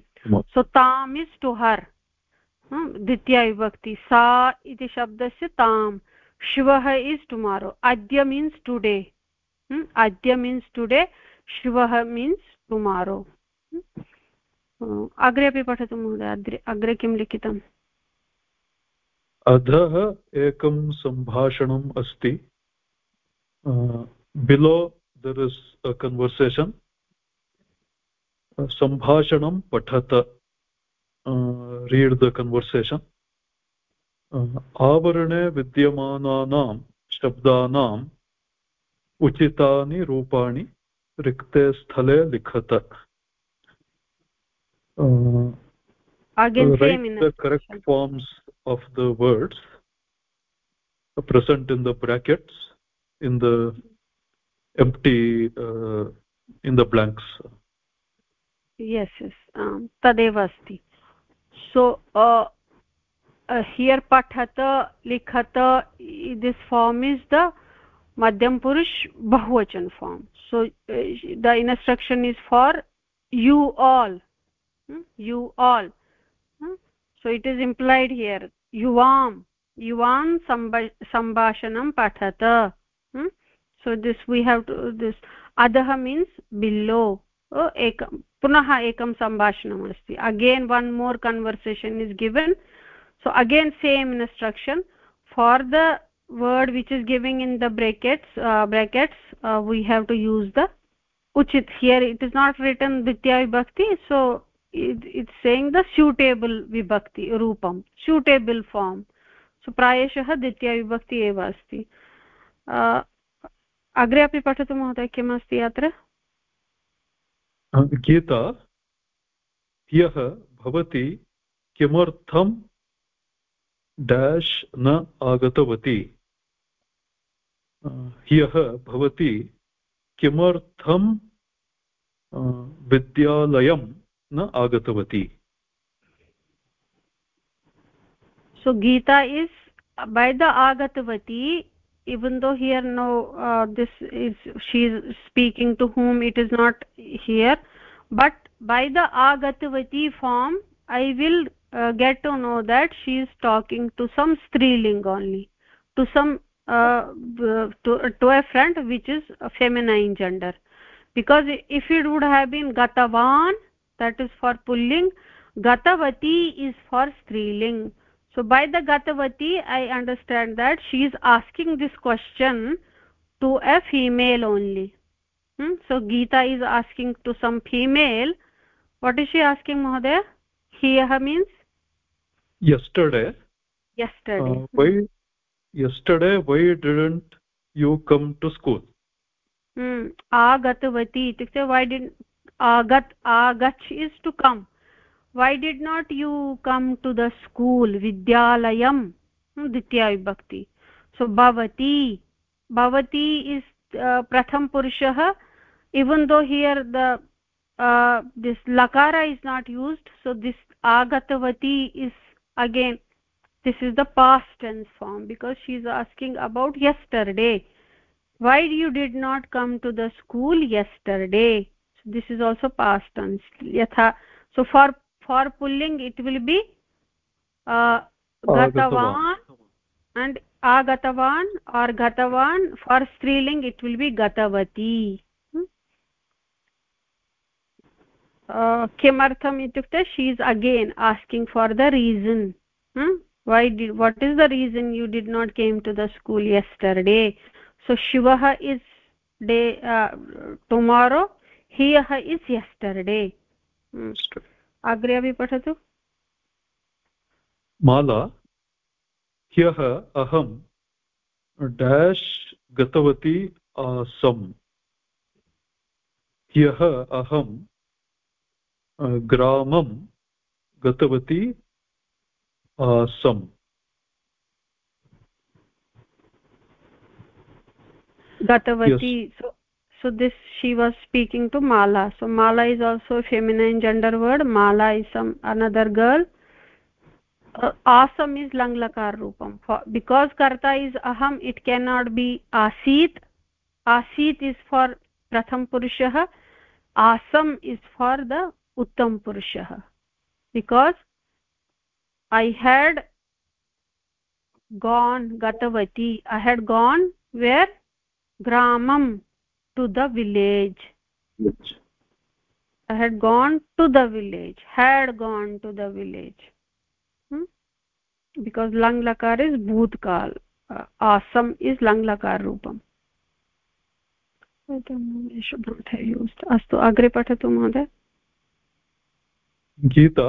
so tam is to her द्वितीया विभक्ति सा इति शब्दस्य ताम्। श्वः इस् टुमारो। अद्य मीन्स् टुडे। अद्य मीन्स् टुडे। श्वः मीन्स् टुमारो। अग्रे अपि पठतु महोदय। अग्रे अग्रे किं लिखितम् अधः एकं सम्भाषणम् अस्ति। Below there is a conversation सम्भाषणं पठत रीड् द कन्वर्सेशन् आवरणे विद्यमानानां शब्दानाम् उचितानि रूपाणि रिक्ते स्थले लिखत write the correct forms of the words present in the brackets in the empty uh, in the blanks yes yes um, tadeva asti so uh, uh, here pathata likhata this form is the madhyam purush bahuvachan form so uh, the instruction is for you all hmm? you all hmm? so it is implied here yuvam yuvam sambhashanam pathata hmm? so this we have to this adah means below oh, ekam पुनः एकं सम्भाषणम् अस्ति। Again one more conversation is given so again same instruction for the word which is giving in the brackets brackets we have to use the उचित् here it is not written द्वितीया विभक्ति सो इट् सेङ्ग् द स्यूटेबल् विभक्ति रूपं स्यूटेबल् फार्म् सो प्रायशः द्वितीया विभक्ति एव अस्ति अग्रे अपि पठतु महोदय, किमस्ति अत्र? गीता ह्यः भवती किमर्थं डेश् न आगतवती? ह्यः भवती किमर्थं विद्यालयं न आगतवती? So gita is, by the agatavati even though here no uh, this is she is speaking to whom it is not here. But by the agatavati form i will uh, get to know that she is talking to some striling only to some uh, to, to a friend which is a feminine gender. Because if it would have been gatavan that is for pulling gatavati is for striling so by the gatavati i understand that she is asking this question to a female only. Hmm? so geeta is asking to some female. What is she asking mohdaya here means? Yesterday. Yesterday. Uh, why yesterday why didn't you come to school? Hmm. Agatavati. Itukte why didn't agat agach is to come why did not you come to the school vidyalayam ditya vibhakti. So bhavati bhavati is uh, pratham purushah even though here the uh, this lakara is not used so this agatavati is again this is the past tense form because she is asking about yesterday. Why you did not come to the school yesterday? So this is also past tense. Yatha so for for pulling it will be uh, gatavan and agatavan or gatavan for striling it will be gatavati किमर्थम् इत्युक्ते she is again asking for the reason why did what is the reason you did not came to the school yesterday so shivah is day uh, tomorrow hiyah is yesterday अग्रे अपि पठतु। माला ह्यः अहं डेश् गतवती आसम्। ह्यः अहं ग्रामं गतवती आसम्। गतवती so so this she was speaking to mala so mala is also a feminine gender word mala is some another girl uh, asam is lang lakar roopam for, because karta is aham it cannot be asit asit is for pratham purushah asam is for the uttam purushah because i had gone gatavati i had gone where gramam to the village Which? i had gone to the village had gone to the village hmm? because lang lakar is bhutkal uh, asam is lang lakar roopam अस्तु अग्रे पठतु महोदय गीता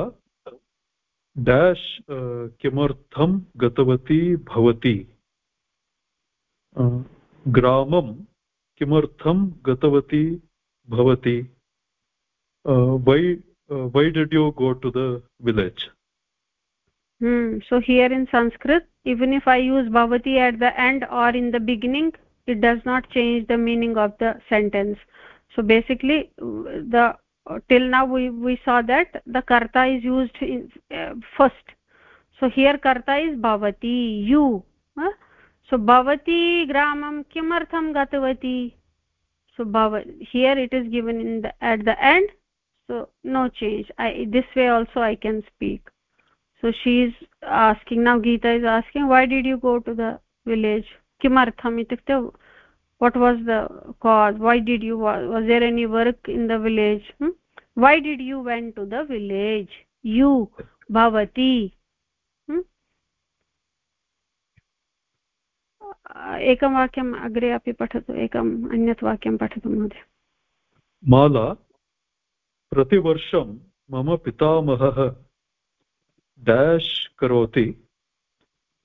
डेश् किमर्थं गतवती भवती ग्रामं किमर्थं गतवती भवती why why did you go to the village hmm so here in sanskrit even if i use bhavati at the end or in the beginning it does not change the meaning of the sentence so basically the till now we we saw that the karta is used in, uh, first so here karta is bhavati you huh? So bhavati gramam kimartham gatavati so bhava here it is given in at the end. So no change. I this way also i can speak. So she is asking now geeta is asking why did you go to the village? Kimartham itukte what was the cause? Why did you was there any work in the village? Hmm? why did you went to the village? You bhavati एकं वाक्यम् अग्रे अपि पठतु एकम् अन्यत् वाक्यं पठतु महोदय। माला, प्रतिवर्षं मम पितामहः डेश् करोति,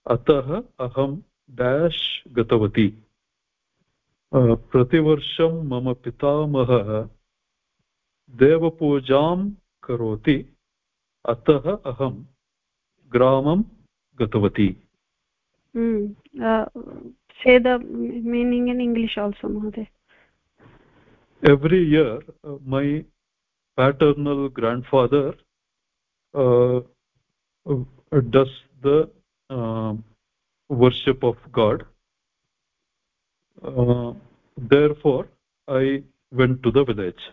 अतः अहं डेश् गतवती। प्रतिवर्षं मम पितामहः देवपूजां करोति, अतः अहं ग्रामं गतवती। Say the meaning in english also mohoday every year uh, my paternal grandfather uh, does the uh, worship of god uh, therefore i went to the village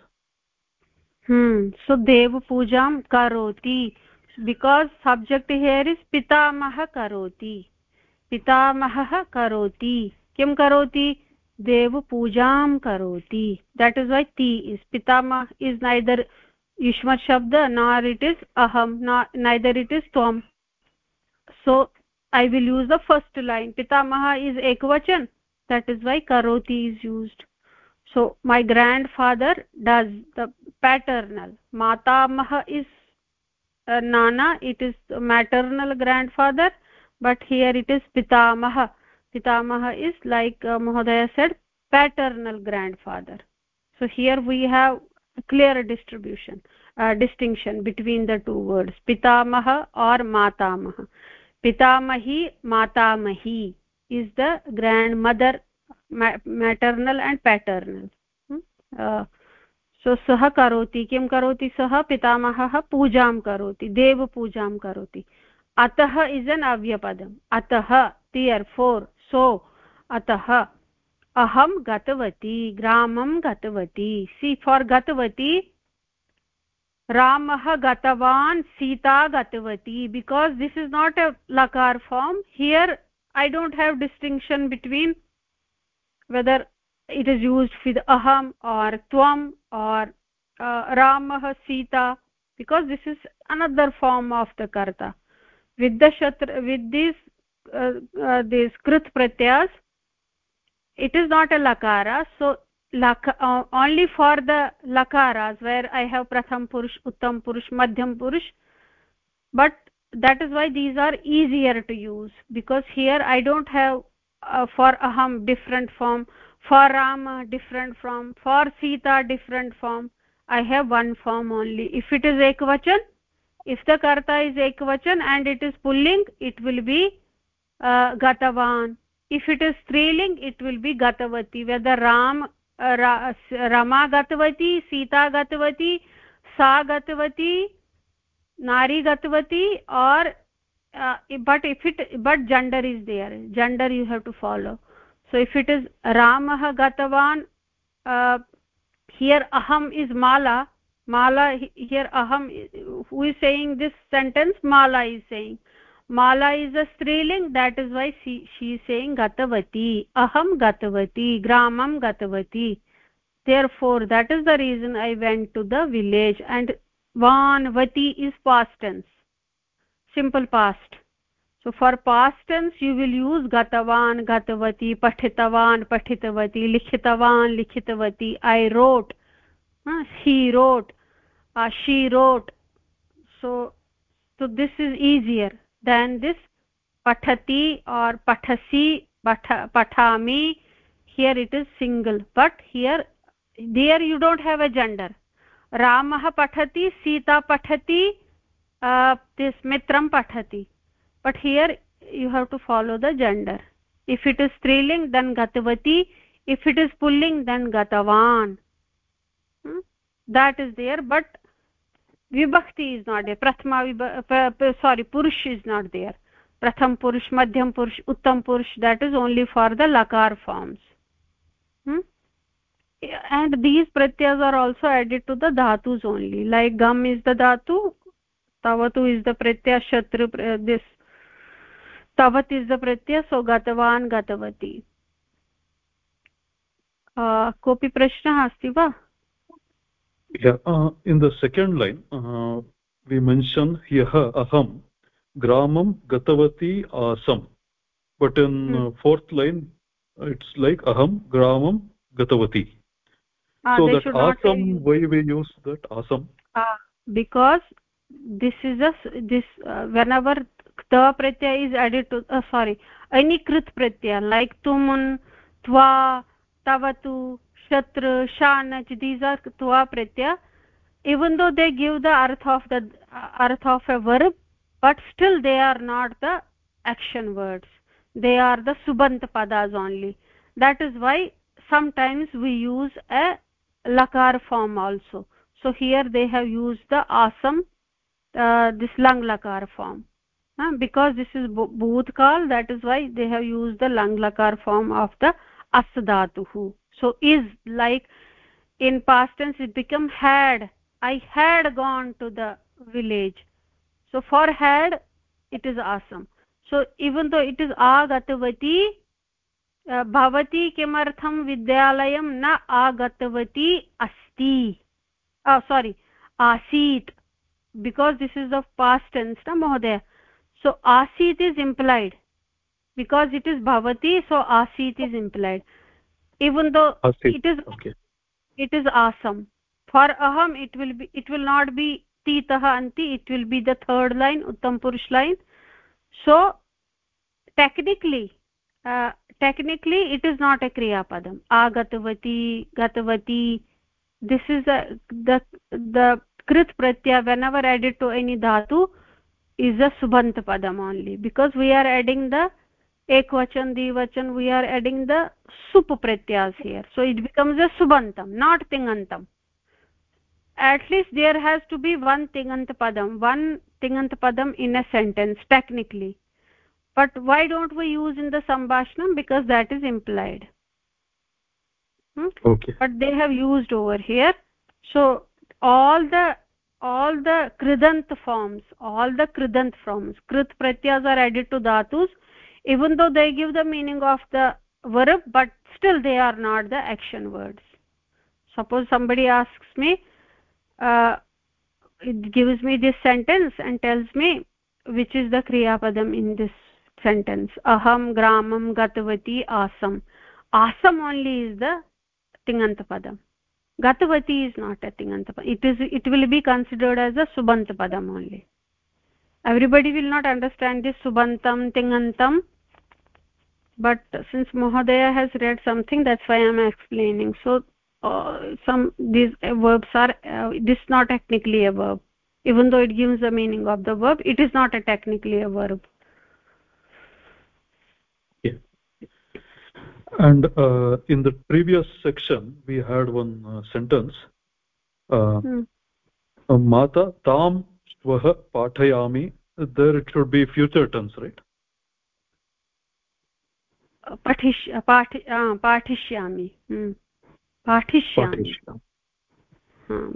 hmm so dev pujam karoti because subject here is pitamah karoti पितामहः करोति। किं करोति? देवपूजां करोति। देट् इस् वै ती is pitamah is neither yushmat shabd nor it is aham neither it is त्वं so I will use the first line Pitamah is एकवचन देट् इस् वै करोति is used so my grandfather does the paternal मातामह is nana it is maternal grandfather but here it is pitamah pitamah is like uh, mohodaya said paternal grandfather so here we have clear distribution uh, distinction between the two words pitamah or matamah pitamahi matamahi is the grandmother ma maternal and paternal hmm? uh, so सः करोति किं करोति सः पितामहः पूजां करोति देवपूजां करोति अतः इस् एन् अव्यपदम्। अतः तियर् फोर् सो अतः अहं गतवती ग्रामं गतवती सी फार् गतवती रामः गतवान् सीता गतवती because this is not a लकार form here I don't have distinction between it is used with aham or tvam or uh, ramah sita because this is another form of the karta. With the shatra with this uh, uh, this krit pratyas it is not a lakara so laka, uh, only for the lakaras where i have pratham purush uttam purush madhyam purush but that is why these are easier to use because here i don't have uh, for aham different form for rama different form for sita different form i have one form only if it is ekvachan if the karta is ekvachan and it is pulling it will be uh, gatavan if it is striling it will be gatavati whether ram Rama गतवती सीता गतवती सा गतवती नारी गतवती और uh, but if it but gender is there gender you have to follow so if it is ramah gatavan uh, here aham is mala mala here aham who is saying this sentence mala is saying mala is a striling that is why she, she is saying gatavati aham gatavati gramam gatavati therefore that is the reason i went to the village and vanvati is past tense simple past so for past tense you will use gatavan gatavati pathitavan pathitavati likhitavan likhitavati i wrote uh, he wrote uh, she wrote so so this is easier than this pathati or pathasi pathami here it is single but here there you don't have a gender ramah pathati sita pathati uh, this mitram pathati but here you have to follow the gender if it is striling then gatavati if it is pulling then gatavan hmm? that is there but vibhakti is not there prathama sorry purush is not there pratham purush madhyam purush uttam purush that is only for the lakar forms hmm? and these pratyas are also added to the dhatus only like gam is the dhatu tavatu is the pratyaya shatru this tavat is the pratyaya so gatavan gatavati कोऽपि प्रश्नः अस्ति वा Yeah uh, in the second line uh, we mention yah aham gramam gatavati asam but in hmm. uh, fourth line it's like aham gramam gatavati ah, so that asam say... why we use that asam ah, because this is a this uh, whenever the pratyaya is added to uh, sorry any krit pratyaya like tumun tva tavatu shatra shanach these are tva pratyaya even though they give the arth of the uh, arth of a verb but still they are not the action words they are the subant padas only that is why sometimes we use a lakar form also so here they have used the asam uh, this lang lakar form uh, because this is bhutkal that is why they have used the lang lakar form of the as so is like in past tense it become had. I had gone to the village. So for had it is awesome. So even though it is agatavati uh, bhavati kimartham vidyalayam na agatavati asti. Oh sorry asit because this is of past tense na mohdaya so asit is implied. Because it is bhavati so asit is implied even though it is okay. it is awesome for aham it will be it will not be titah anti it will be the third line uttam purush line so technically uh, technically it is not a kriya padam agatavati gatavati this is a the the krit pratyaya whenever added to any dhatu is a subant padam only because we are adding the ekvachan dvachan we are adding the sup pratyas here. So it becomes a subantam not tingantam. At least there has to be one tingant padam one tingant padam in a sentence technically. But why don't we use in the sambhashanam because that is implied. Hmm? okay. But they have used over here. So all the all the kridant forms all the kridant forms krit pratyas are added to dhatus even though they give the meaning of the verb but still they are not the action words. Suppose somebody asks me uh, it gives me this sentence and tells me which is the kriya padam in this sentence. Aham gramam gatavati asam. Asam only is the tingant padam gatavati is not a tingant padam it is it will be considered as a subant padam only. Everybody will not understand this subantam tingantam but since mohodaya has read something that's why i'm explaining. So uh, some these verbs are uh, this is not technically a verb. Even though it gives the meaning of the verb it is not a technically a verb. Yeah. and uh, in the previous section we had one uh, sentence uh, hmm. mata tam svah pathayami. There it should be future tense right पठिष्य पाठि पाठिष्यामि पाठिष्यामि।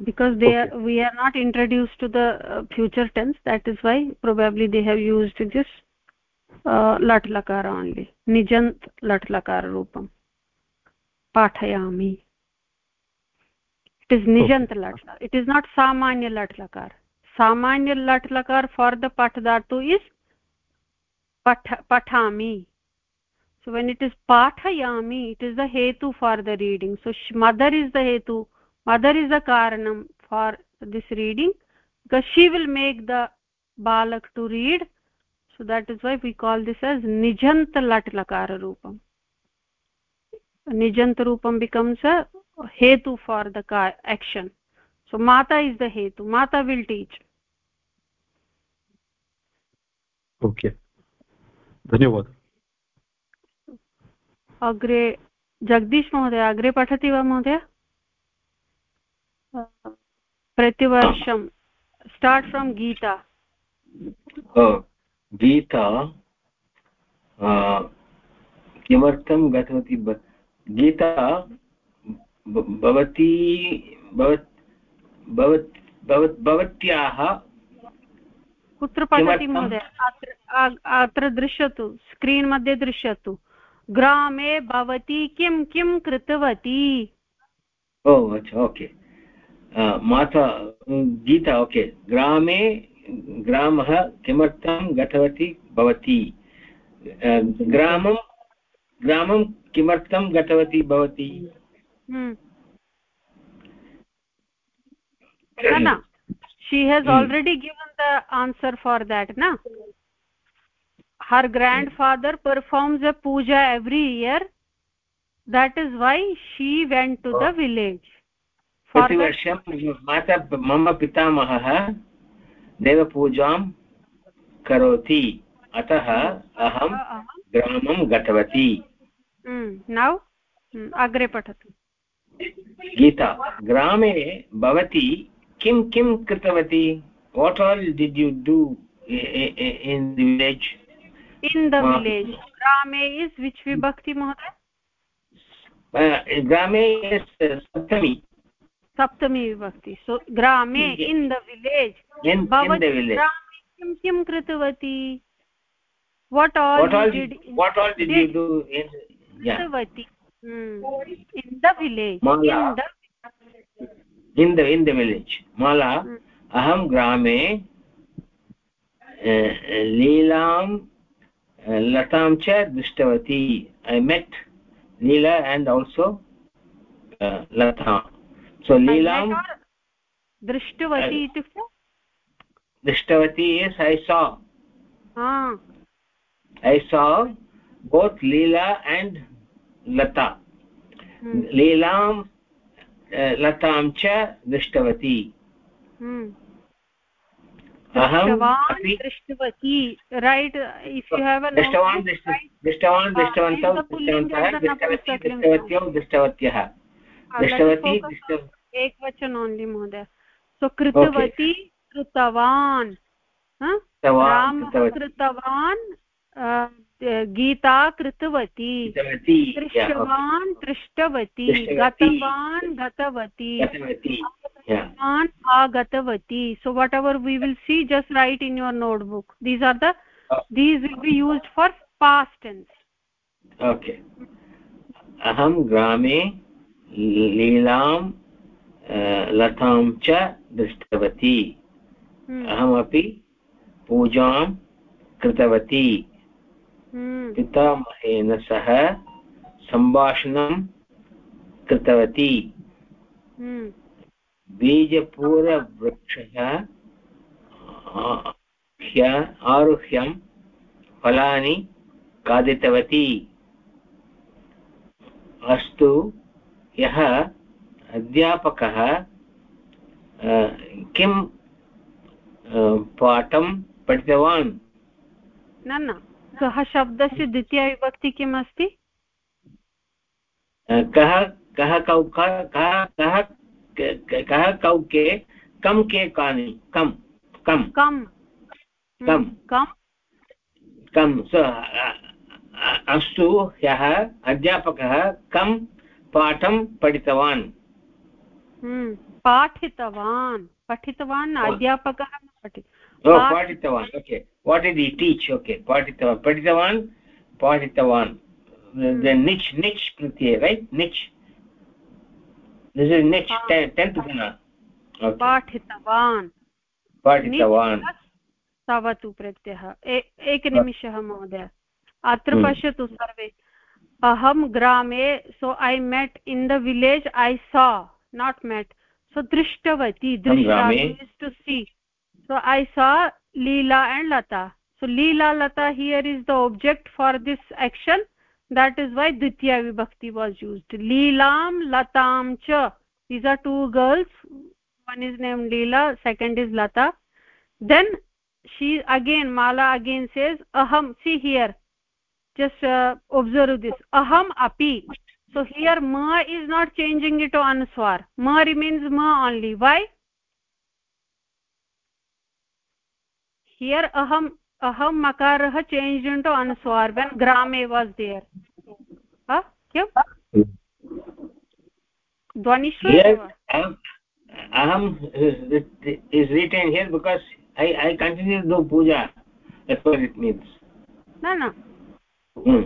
Because they are we are not introduce to the future tense that is why probably they have used this लट् लकार ओन्लि निजन्त् लट् लकाररूपं पाठयामि इट् इस् निजन्त् लट् इट् इस् नाट् सामान्य लट् लकार सामान्य लट् फार् द पठ दातु इस् पठ पठामि so when it is pathayami it is the hetu for the reading so mother is the hetu mother is the karanam for this reading because she will make the balak to read so that is why we call this as nijant lat lakara roopam nijant roopam becomes a hetu for the action so mata is the hetu mata will teach okay धन्यवादः अग्रे जगदीश महोदय अग्रे पठति वा महोदय? प्रतिवर्षं स्टार्ट् फ्रोम् गीता। गीता किमर्थं गतवती गीता भवती भवत्याः कुत्र पठति महोदय? अत्र दृश्यतु स्क्रीन् मध्ये दृश्यतु। ग्रामे भवती किं किं कृतवती? ओ अच्छा ओके. माता गीता ओके. ग्रामे ग्रामः किमर्थं गतवती भवती? ग्रामं ग्रामं किमर्थं गतवती भवती? she has hmm. already given the answer for that na? Her grandfather performs a puja every year. That is why she went to the village. प्रतिवर्षं माता मम पितामहः देवपूजां करोति अतः अहं ग्रामं गतवती नौ अग्रे पठतु गीता ग्रामे भवती किं किं कृतवती what all did you do in the village in the uh, village grame is which vibhakti mohoday uh, grame is uh, saptami saptami vibhakti so grame in the village in, in the village kim kim kritavati what all what all did what all did, you do in yeah kritavati hmm. in the village Mala. in the in the in the village mala hmm. aham grame लीलां लतां च दृष्टवती I met Leela and also Lata so लीलां दृष्टवती इत्युक्ते दृष्टवती इस् ऐ सा ऐ सा बोत् लीला एण्ड् लता लीलां लतां च दृष्टवती दृष्टवती रैट् इफ् यु हेव् दृष्टवान् दृष्टवान् दृष्टवन्तौ दृष्टवत्यौ दृष्टवत्यः। दृष्टवती एकवचन ओन्लि महोदय। सो कृतवती कृतवान्। कृतवान् गीता कृतवती दृश्यवान् दृष्टवती गतवान् गतवती गतवान् आगतवती. So what our we will see just write in your notebook these are these will be used for past okay अहं ग्रामे लीलां लतां च दृष्टवती। अहमपि पूजां कृतवती। पितामहेन सह सम्भाषणं कृतवती। बीजपूरवृक्षः आरुह्यं फलानि खादितवती। अस्तु यः अध्यापकः किं पाठं पठितवान्? न न सः शब्दस्य द्वितीया विभक्ति किम् अस्ति कः कः कौ कः कः कः कौ के कं के कानि कं कं। कं। कं। कं। कं सो अस्तु ह्यः अध्यापकः कं पाठं पठितवान्। हम्म, पाठितवान्। पठितवान् अध्यापकः न पठि पाठितवान् okay what is the teach okay पाठितवान् पठितवान् पाठितवान् निच् निच् कृत्ये रैट् निच् दिस् इस् निच् टेन्त् गुण पाठितवान् पाठितवान् तव तु प्रत्ययः एकनिमिषः महोदय अत्र। पश्यतु सर्वे अहं ग्रामे so I met in the village I saw not met so drishtavati drishta is to see. So i saw leela and lata. So leela lata here is the object for this action. That is why ditya vibhakti was used. Leelam latam cha these are two girls. One is named leela second is lata. Then she again mala again says aham see here. Just uh, observe this. Aham api. So here ma is not changing it to anuswar ma remains ma only. Why here अहम अहम मकार चेंज इन् टू अनुस्वार् वेन् ग्रामे वास् देयर् किं ध्वनिश्रुतं न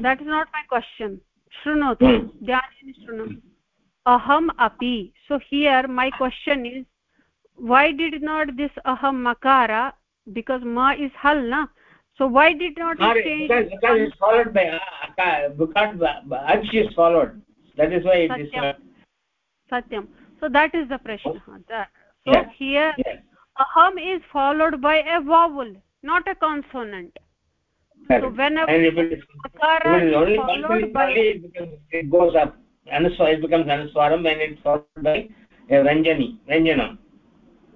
that is not my question शृणोतु ध्यानेन अपि so here my question is why did not this अहम मकारा because ma is hal na? So why did not it change? because, because it's followed by uh, because ach is followed. That is why it is satyam. satyam. So that is the prashna that, so yes. here yes. aham is followed by a vowel not a consonant. So whenever and if it is, if it is only followed by only it, becomes, it goes up. Anuswar it becomes anuswaram and it's followed by a ranjani ranjanam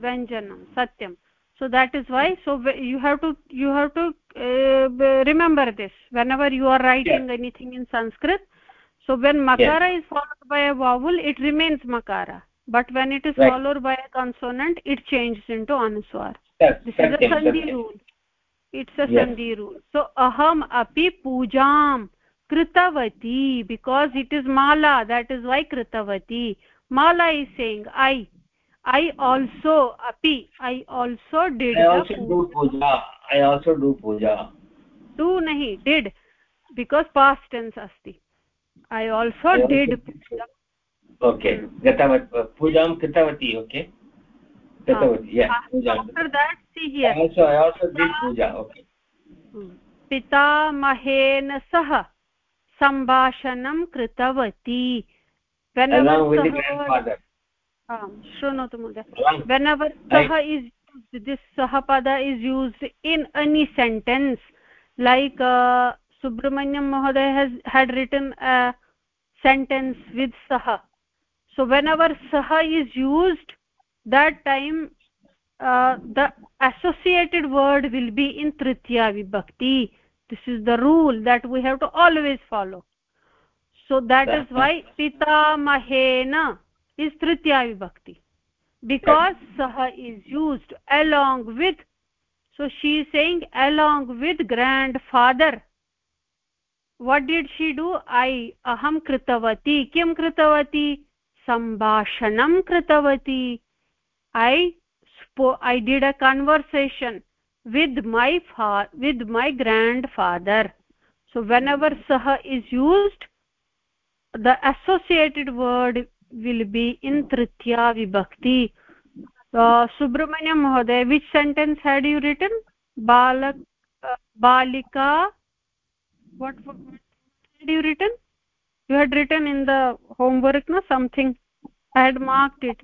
vyanjanam satyam so that is why so you have to you have to uh, remember this. Whenever you are writing anything in sanskrit so when makara is followed by a vowel it remains makara. But when it is right. followed by a consonant it changes into anuswar. Yes, this is a sandhi rule. It's a sandhi rule. So aham api pujam kritavati because it is mala that is why kritavati. Mala is saying i i also api i also did i also do puja i also do puja do nahi did because past tense asti i also I did puja okay gatavat pujam kritavati okay kritavati yeah puja after that see here I also i also did puja okay पितामहेन सह सम्भाषणं कृतवती आम् शृणोतु महोदय वेन् एवर् सः is this sahapada is used in any sentence like uh, subramanyam mahoday has had written a sentence with saha so whenever saha is used that time uh, the associated word will be in tritiya vibhakti this is the rule that we have to always follow so that is why pitamahena is tritiya vibhakti because saha is used along with so she is saying along with grandfather. What did she do? I aham kritavati. Kim kritavati? Sambhashanam kritavati. I i did a conversation with my with my grandfather. So whenever hmm. saha is used the associated word will be in tritiya vibhakti uh, subramanyam mohoday which sentence had you written balak uh, balika what, what had you written you had written in the homework no something i had marked it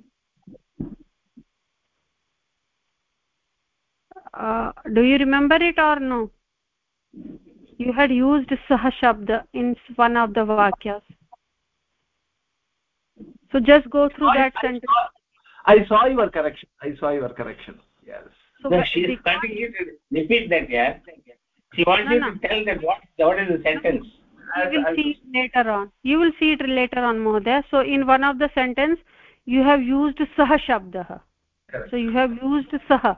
uh, do you remember it or no you had used sah shabd in one of the vakyas so just go through I, that I sentence. saw, i saw your correction i saw your correction yes. So no, she is continuing to repeat that yeah? She wants no, you no. to tell that what what is the sentence? You will see it later on. You will see it later on mohdaya so in one of the sentence you have used sah shabdah. So you have used sah.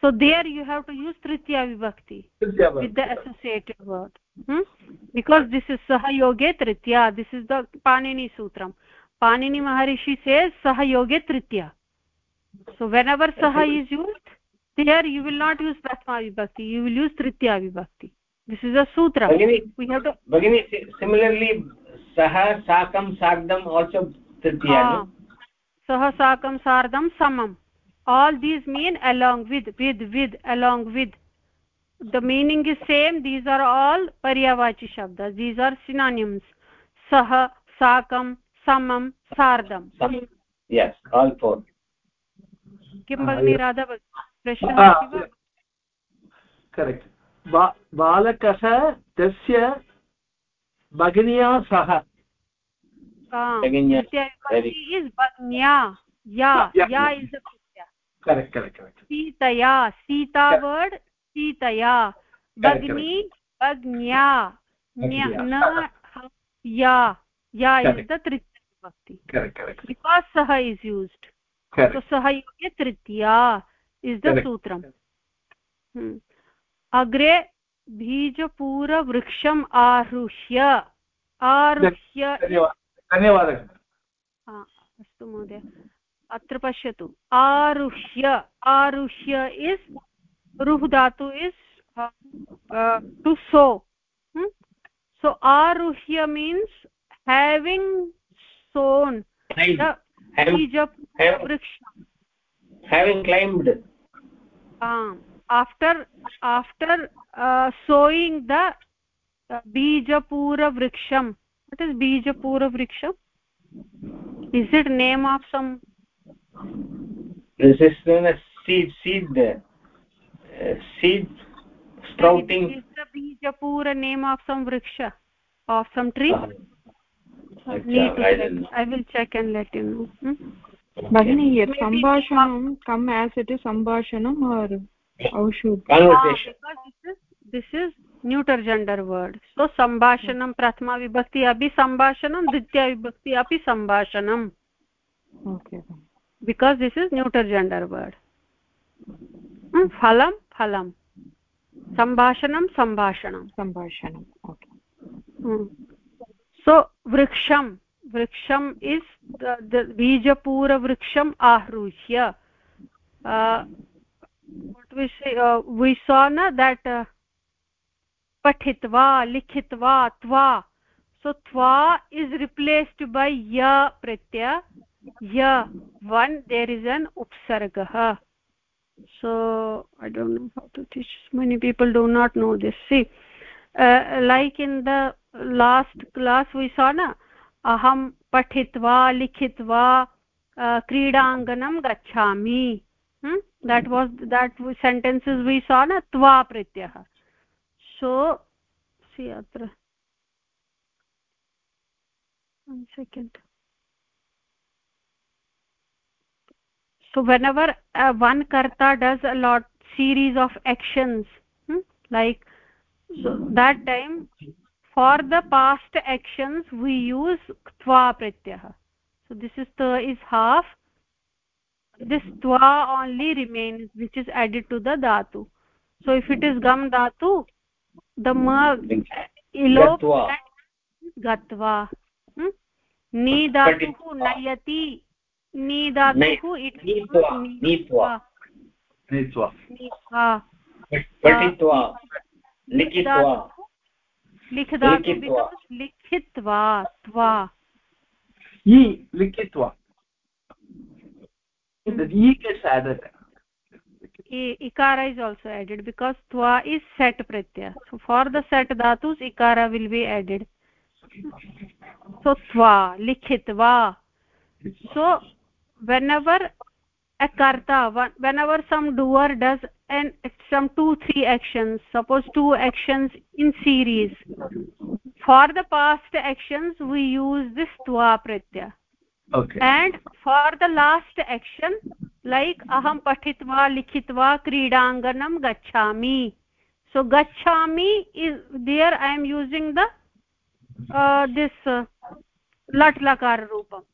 So there you have to use tritiya vibhakti. with the associated word. Hmm? because this is sah yoge tritiya. This is the panini sutram panini maharishi says sah yoge tritiya so whenever sah is used there you will not use prathama vibhakti you will use tritiya vibhakti this is a sutra bagini, we have to bagini similarly sah sakam sardam also tritiya no sah sakam sardam samam all these mean along with with with along with the meaning is same these are all paryavachi shabdas these are synonyms sah sakam samam sardam yes all four किं भगिनी राधा प्रश्नः करेक्ट् बालकः तस्य भगिन्या सह सीतया सीता word सीतया bagni bagnya न ya ya is the भक्ति। कृपा सः इस् यूस्ड् सहयोगे तृतीया इस् द सूत्रम्। अग्रे बीजपूरवृक्षम् आरुह्य। आरुह्य धन्यवादः अस्तु महोदय। अत्र पश्यतु। आरुह्य आरुह्य इस् रुह् धातु इस् टु सो सो आरुह्य means having sown the bija vriksha having climbed. Um after after uh, sowing the uh, bijapura vriksham. What is bijapura vriksham? Is it name of some? This is known as seed seed uh, seed sprouting. Is the bijapura name of some vriksha of some tree? Uh, Need to check. I will check and let you know. Hmm? Sambhashanam come as it is sambhashanam or aushud conversation ah, this is this is neuter gender word so sambhashanam prathama vibhakti api sambhashanam dvitiya vibhakti api sambhashanam okay because this is neuter gender word so वृक्षं वृक्षम् इस् बीजपूरवृक्षम् आरुह्य विसान देट् पठित्वा लिखित्वा त्वा सो त्वा इस् रिप्लेस्ड् बै य प्रत्यय वन् देर् इस् एन् उपसर्गः so I don't know how to teach many people do not know this see like in the class we saw na aham pathitva likhitva uh, क्रीडाङ्गनं गच्छामि hmm? that was that sentences we saw na tva pratyah so see atra so whenever uh, one karta does a lot series of actions hmm? like so that time for the past actions we use tva pratyah so this is the is half this twa only remains which is added to the dhatu so if it is gam dhatu the ma ilop gatva hmm? ni dhatuh nayati ni dhatuh it nitva nitva nitva patitva likitva इकारा इज़ आल्सो एडेड बिकॉज़ त्वा। इज़ सेट प्रत्यय फॉर द सेट धातु इकारा विल बी एडेड सो त्वा लिखित्वा whenever a karta whenever some doer does and some two three actions suppose two actions in series for the past actions we use this twa pratyaya okay and for the last action like aham pathitva likhitva kridanganam gachhami so gachhami is there i am using the uh, this uh, lat lakar roopam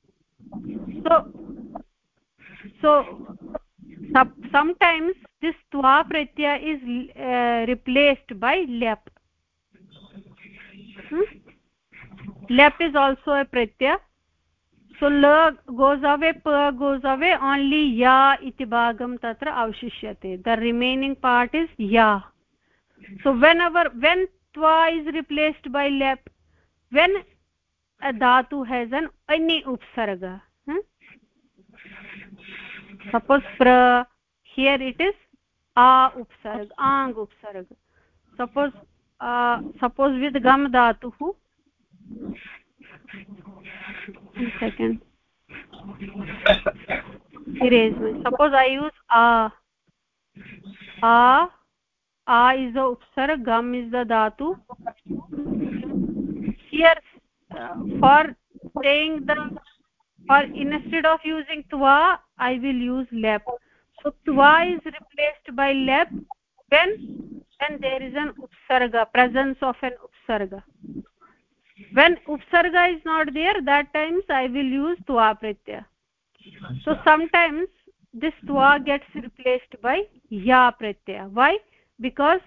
so so sometimes this twa pratyaya is uh, replaced by lep hmm? lep is also a pratyaya so la goes away pa goes away only ya iti bhagam tatra avshishyate the remaining part is ya so whenever when twa is replaced by lep when a dhatu has an any upsarga hmm? Suppose pra here it is a upsarg ang upsarg suppose uh, suppose with gam dhatu. Second. Erase me. Suppose i use a a a is the upsarg gam is the dhatu. Here uh, for saying the or instead of using twa i will use lep. So twa is replaced by lep when when there is an upsarga presence of an upsarga. When upsarga is not there that times i will use twa pratyaya so sometimes this twa gets replaced by ya pratyaya why? Because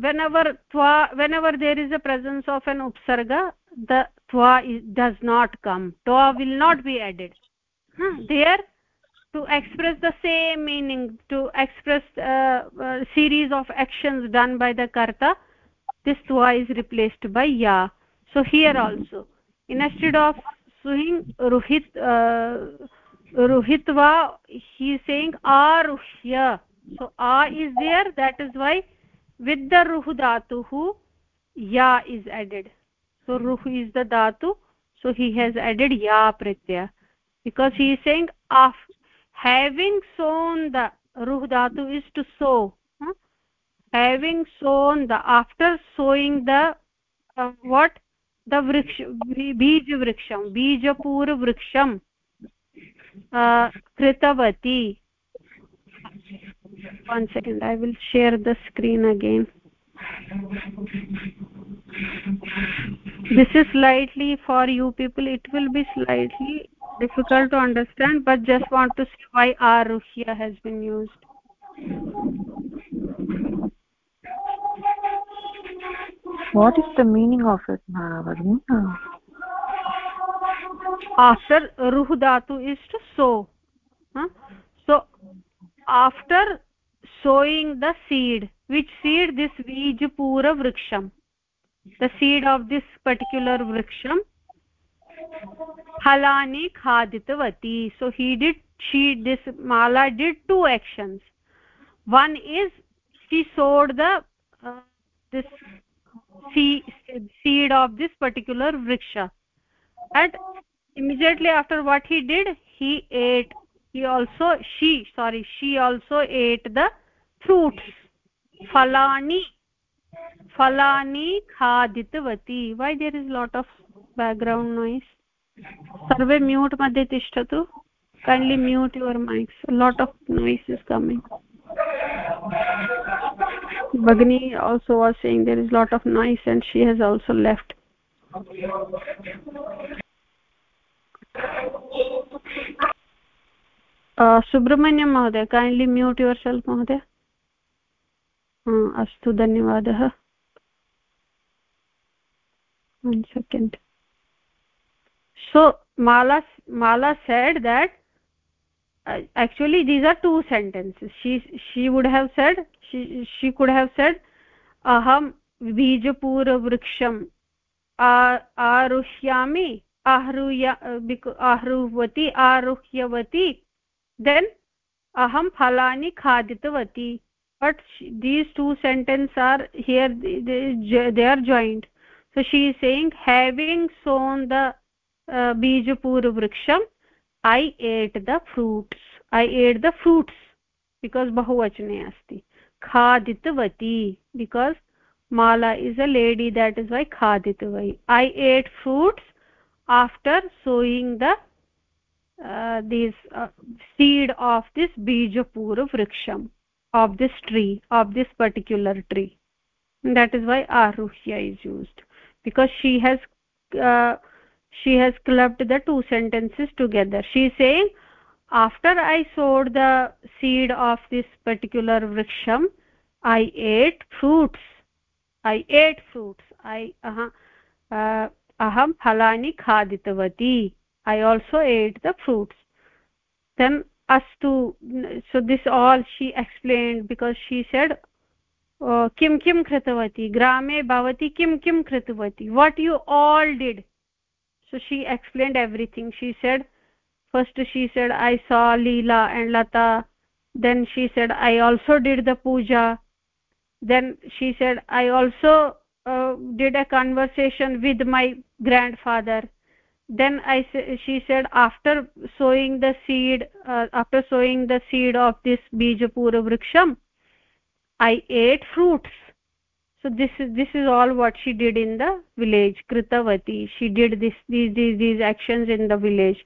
whenever twa whenever there is a presence of an upsarga the twa does not come. Twa will not be added. Huh? there to express the same meaning to express a uh, uh, series of actions done by the karta this twa is replaced by ya. So here also instead of saying ruhit uh, he is saying aruhya. So a is there that is why with the ruh dhatu ya is added so ruh is the dhatu so he has added ya pratyaya because he is saying af having sown the ruh dhatu is to sow huh? having sown the after sowing the uh, what the vriksha bij vriksham bijapur vriksham uh, kritavati one second i will share the screen again this is slightly for you people it will be slightly difficult to understand but just want to see why aruhya has been used what is the meaning of it Varuna? after ruh dhatu is to sow huh? so after sowing the seed which seed this vijpura vriksham the seed of this particular vriksham halani khaditavati. So he did she this mala did two actions. One is she sowed the uh, this seed of this particular vriksha. And immediately after what he did he ate he also she sorry she also ate the fruits. Falani falani khaditavati why there is lot of background noise सर्वे म्यूट् मध्ये तिष्ठतु kindly mute your mics a lot of noise is coming bagni also was saying there is lot of noise and she has also left uh, subramanyam mahoday kindly mute yourself mahoday अस्तु धन्यवादः one second so mala mala said that uh, actually these are two sentences she she would have said she she could have said aham bijapura vriksham आरुह्यामि आहृय आहृवति आरुह्यवती then aham phalani khaditavati but these two sentences are here they, they are joined so she is saying having sown the uh, bijapur vriksham i ate the fruits. I ate the fruits because bahuvachane asti. Khaditavati because mala is a lady that is why khaditavai i ate fruits after sowing the uh, uh, seed of this bijapur vriksham of this tree of this particular tree. And that is why aruhya is used because she has uh, she has clubbed the two sentences together. She is saying after i sowed the seed of this particular vriksham i ate fruits. I ate fruits. I uh, uh, aham phalani khaditavati. I also ate the fruits. Then astu so this all she explained because she said किं किं कृतवती ग्रामे भवती किं किं कृतवती what you all did so she explained everything she said first she said i saw leela and lata then she said i also did the puja then she said i also uh, did a conversation with my grandfather then i she said after sowing the seed uh, after sowing the seed of this bijapura vriksham i ate fruits. So this is this is all what she did in the village kritavati she did this these these, these actions in the village.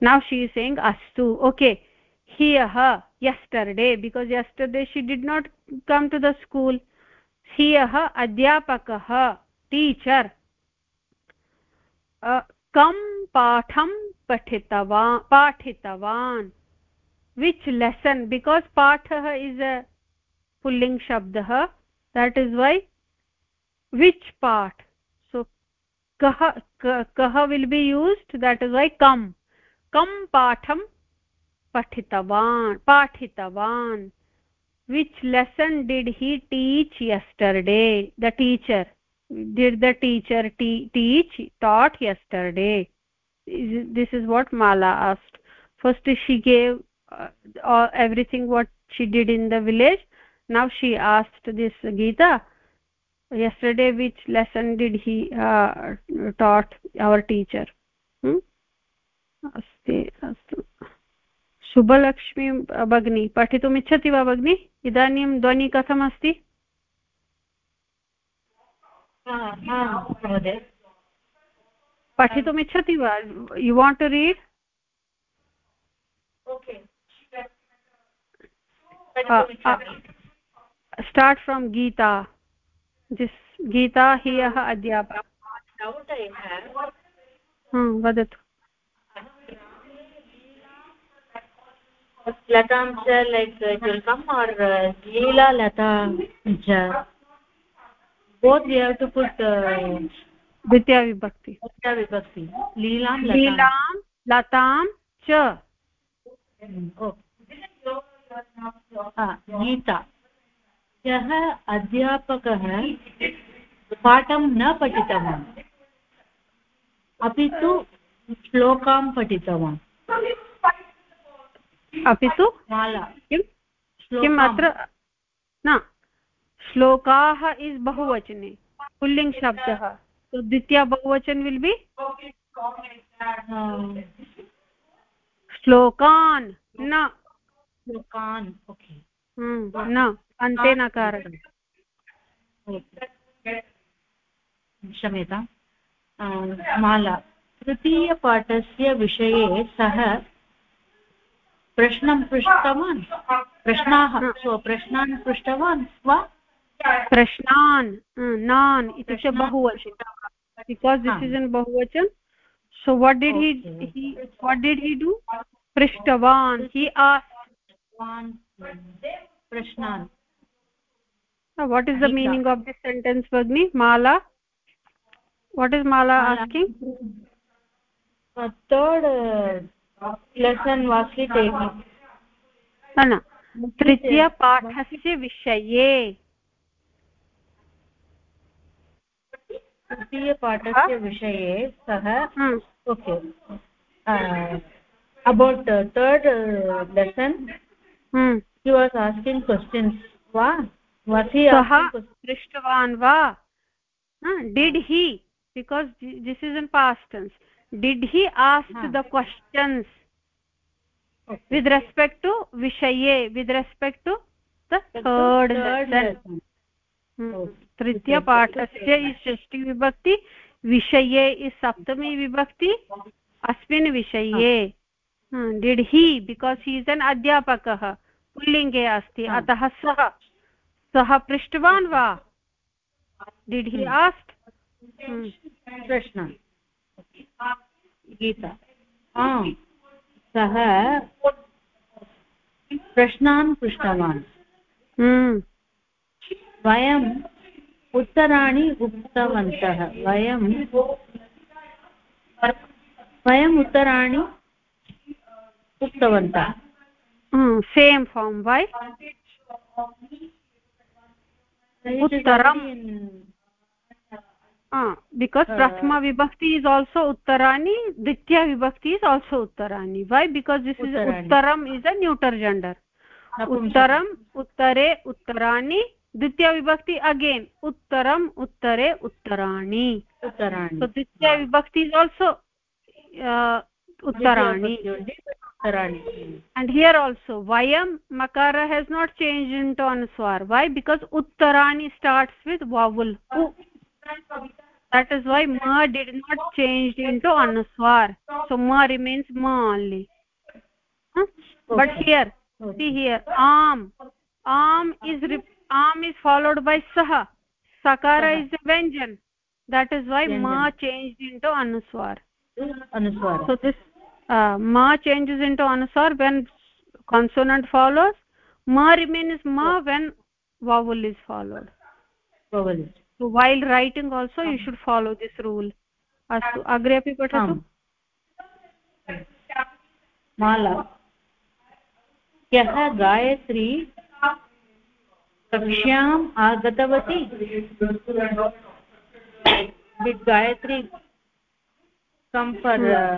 Now she is saying astu. Okay here her. Yesterday because yesterday she did not come to the school. Adhyapakah teacher. Uh, kam patham pathitavan pathitavan which lesson? Because pathah is a पुल्लिङ्ग् शब्दः that is why which part so कः कः will be used that is why कम् कं पाठं पठितवान् पाठितवान् which lesson did he teach yesterday the teacher did the teacher teach taught yesterday this is what Mala asked first she gave everything what she did in the village now she asked this gita yesterday which lesson did he uh, taught our teacher hmm? अस्ति अस्तु शुभलक्ष्मी भगिनी पठितुम् इच्छति वा भगिनि इदानीं ध्वनि कथमस्ति पठितुम् इच्छति वा you want to read start from gita this gita hiyah adhyapa doubt i have hmm vadatu latam cha like come or uh, leela lata cha both we have to put uh, ditya vibhakti ditya vibhakti leelam latam leelam latam cha oh Gita यः अध्यापकः पाठं न पठितवान्। अपि तु श्लोकां पठितवान्। अपि तु? किम्? अत्र? न। श्लोकाः इस् बहुवचने। पुल्लिङ्ग् शब्दः। द्वितीया बहुवचन विल् बि श्लोकान् न। श्लोकान् ओके। न अन्ते न कारणं क्षम्यतां। माला। तृतीयपाठस्य विषये सः प्रश्नं पृष्टवान्। प्रश्नाः स्वप्रश्नान् पृष्टवान् वा? प्रश्नान् नान् इत्युक्ते बहुवचन। बिकास् दिस् इस् इन् बहुवचन. So what did he he what did he do? prishtavan he asked प्रश्नान्। What is the meaning of this sentence भगिनि Mala what is Mala asking third lesson वा न तृतीयपाठस्य विषये तृतीयपाठस्य विषये सः okay about third lesson he was asking questions va was he पृष्टवान् वा did he because this is in past tense did he ask the questions okay. with respect to vishaye with respect to the third lesson तृतीयपाठस्य षष्टि विभक्ति विषये इस् सप्तमी विभक्ति अस्मिन् विषये डिड् हि बिकास् हि इस् एन् अध्यापकः पुल्लिङ्गे अस्ति। अतः सः सः पृष्टवान् वा? डिड् हि आस्ट् प्रश्न गीता आम् सः प्रश्नान् पृष्टवान्। हम्म वयम् उत्तराणि उक्तवन्तः। वयं वयम् उत्तराणि उक्तवन्तः। सेम् फार्म् वै उत्तरम् बिकास् प्रथमा विभक्ति इस् आल्सो उत्तराणि द्वितीया विभक्ति इस् आल्सो उत्तराणि वै बिकास् दिस् इस् उत्तरम् इस् अ न्यूटर् जेण्डर् उत्तरम् उत्तरे उत्तराणि द्वितीया विभक्ति अगेन् उत्तरम् उत्तरे उत्तराणि उत्तराणि द्वितीया विभक्ति is also uttarani. And here also vayam makara has not changed into anuswar why? Because uttarani starts with vowel u that is why ma did not change into anuswar so ma remains ma only. Huh? but here see here am am is am is followed by saha. Sakara is a vyanjan. That is why ma changed into anuswar anuswar so this uh, ma changes into anuswar when consonant follows ma remains ma when vowel is followed vowel so while writing also you should follow this rule अस्तु अग्रे अपि पठतु माला ह्यः गायत्री कक्ष्याम् आगतवती did Gayatri come for uh,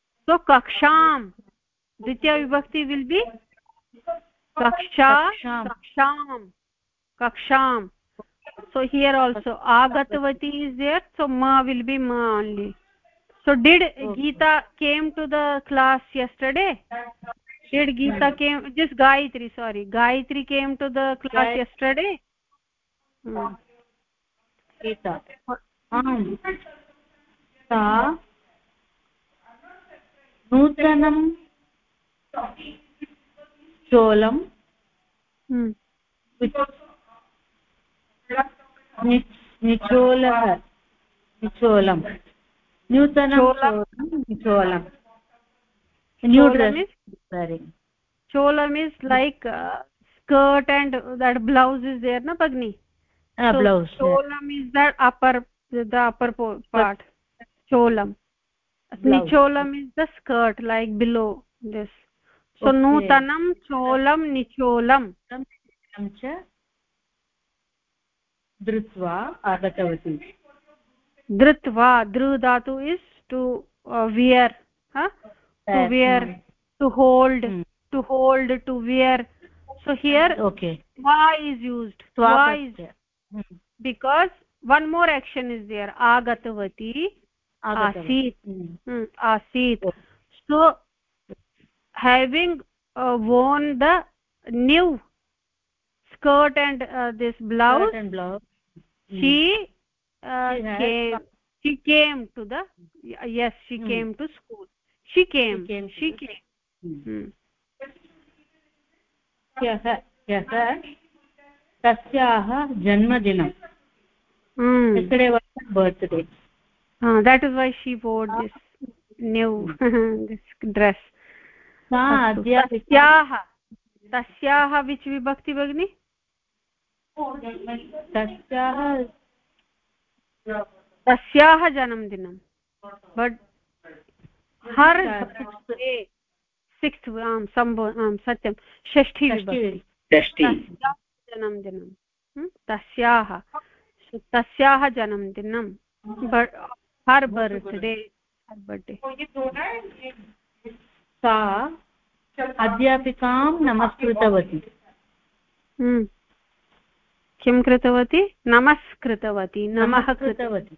so kaksham. Ditya vibhakti will be? Kaksha kaksham. Kaksham. So here also agatavati is there. So ma will be ma only. So did geeta came to the class yesterday? Did geeta came just gayatri sorry. Gayatri came to the class yesterday? Hmm. geeta um नूतनं चोलं निचोलः निचोलं. नूतनं निचोलं. New dress चोलम् is like skirt and that blouse is there न भगिनि blouse चोलम् is that upper the upper part चोलम् nicholam is the skirt like below this so okay. nutanam cholam nicholam च धृत्वा आगतवती धृत्वा धृ धातु is to wear to wear to hold mm. to hold to wear so here okay va is used va is mm. because one more action is there agatavati asit hmm. asit so having uh, worn the new skirt and uh, this blouse skirt and blouse she, uh, she came she came to the yes she hmm. came to school she came she came, she came. ह्यः ह्यः तस्याः जन्मदिनं mm. uh, that is why she wore this new this dress. तस्याः तस्याः विच् विभक्ति भगिनि? तस्याः तस्याः जन्मदिनं। बट् हर् सिक्स्त् आम् सम्भो आम् सत्यं षष्ठी जन्मदिनं। तस्याः। तस्याः जन्मदिनं। हर् बर्त्डे हर् बर्त्डे सा अध्यापिकां नमस्कृतवती। हम्म। किं कृतवती? नमस्कृतवती नमः कृतवती।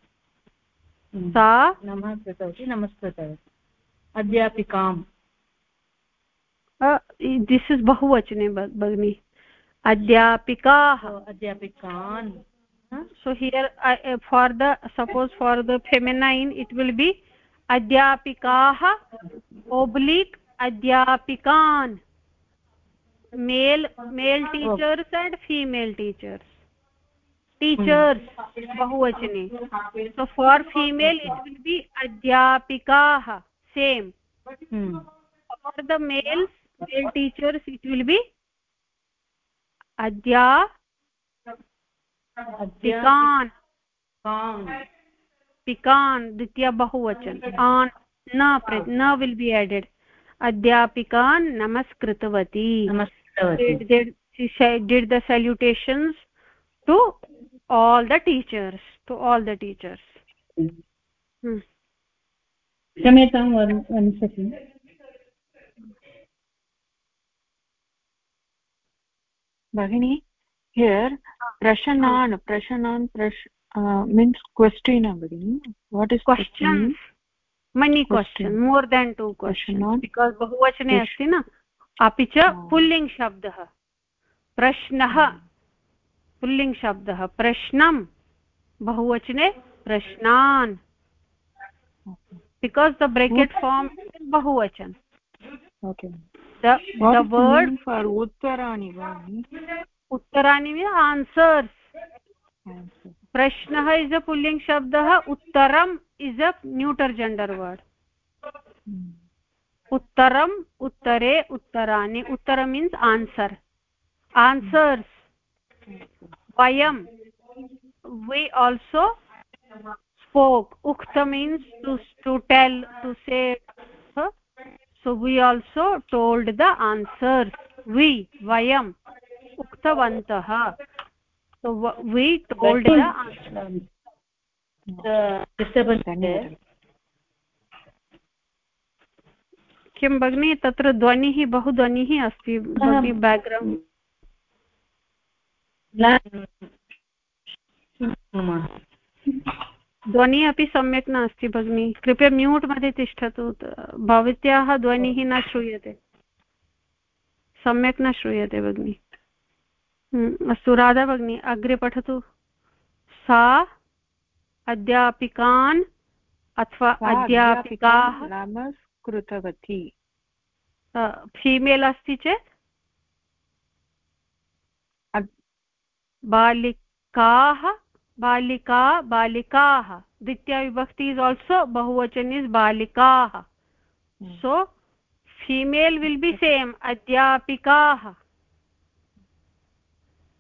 सा नमः कृतवती नमस्कृतवती अध्यापिकाम् दिस् इस् बहुवचने भगिनि अध्यापिकाः। अध्यापिकान्। So here uh, for the suppose for the feminine it will be adhyapikaah oblique adhyapikan male male teachers and female teachers. Teachers bahuvachane so for female it will be adhyapikaah same. Hmm. for the males male teachers it will be adya पिकान्। पिकान्। द्वितीय बहुवचन। आन् न न विल् बि एडेड् अध्यापिकान् नमस्कृतवती। Did the salutations to all the teachers to all the teachers. Hmm. क्षम्यतां वन् सेकेण्ड् भगिनी here prashanan prashanan prash uh, means question bagini what is questions many question more than two questions because bahuvachane asti na अपि च पुल्लिङ्ग् शब्दः प्रश्नः पुल्लिङ्ग् शब्दः प्रश्नं बहुवचने प्रश्नान् because the bracket form is bahuvachan okay the the word for uttarani उत्तराणि मीन् आन्सर्स् प्रश्नः इस् अ पुल्लिङ्ग् शब्दः उत्तरम् is a neuter gender word. उत्तरम् उत्तरे उत्तराणि. उत्तर मीन्स् आन्सर् आन्सर्स् वयं we also spoke. ukta means to to tell to say. So we also told the answers. We vayam उक्तवन्तः। वि टोल्ड् किं भगिनि तत्र ध्वनिः बहु ध्वनिः अस्ति बेक्ग्रौण्ड् ध्वनिः अपि सम्यक् नास्ति भगिनि कृपया म्यूट् मध्ये तिष्ठतु भवत्याः ध्वनिः न श्रूयते। सम्यक् न श्रूयते भगिनि। अस्तु राधा भगिनी अग्रे पठतु। सा अध्यापिकान् अथवा अध्यापिकाः कृतवती फीमेल् अस्ति चेत्? बालिकाः बालिका बालिकाः। द्वितीया विभक्ति इस् आल्सो बहुवचन इस् बालिकाः। So female will be same अध्यापिकाः।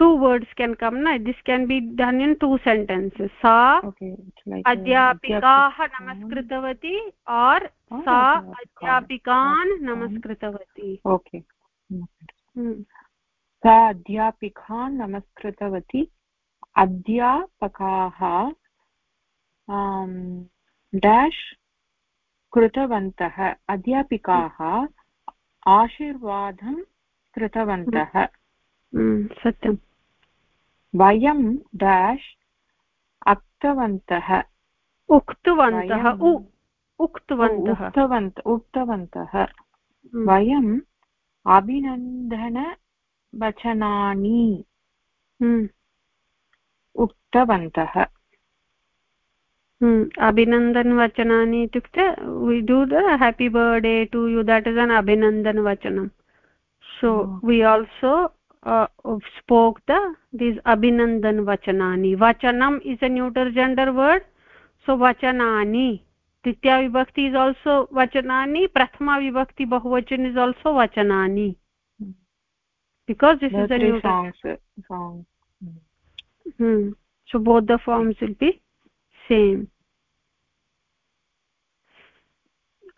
two words can come na this can be done in two sentences sa okay like adhyapikaah namaskritavati or oh, sa adhyapikan namaskritavati okay सा अध्यापिकान् नमस्कृतवती अध्यापकाः डेश् कृतवन्तः अध्यापिकाः आशीर्वादं कृतवन्तः सत्यम् वयं डाश् अक्तवन्तः उक्तवन्तः उक्तवन्तः उक्तवन्तः। वयम् अभिनन्दनवचनानि। उक्तवन्तः। अभिनन्दनवचनानि इत्युक्ते we do the happy birthday to you that is an अभिनन्दनवचनं so we also spoke the these abhinandan vachanani vachanam is a neuter gender word so vachanani titya vibhakti is also vachanani prathama vibhakti bahuvachan is also vachanani because this is a neuter songs, songs. hmm so both the forms will be same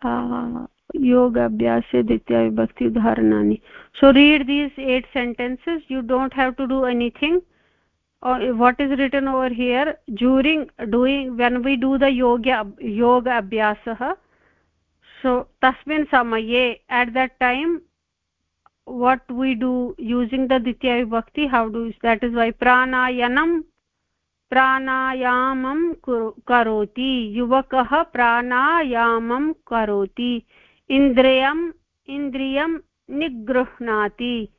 uh, योग अभ्यास द्वितीय विभक्ति उदाहरणानि। So read these eight sentences you don't have to do anything what is written over here during doing when we do the yoga yoga अभ्यासः सो तस्मिन् समये at that time what we do using the द्वितीय विभक्ति how do that is why प्राणायनम् प्राणायामं करोति युवकः प्राणायामं करोति इन्द्रियम् इन्द्रियं निगृह्णाति।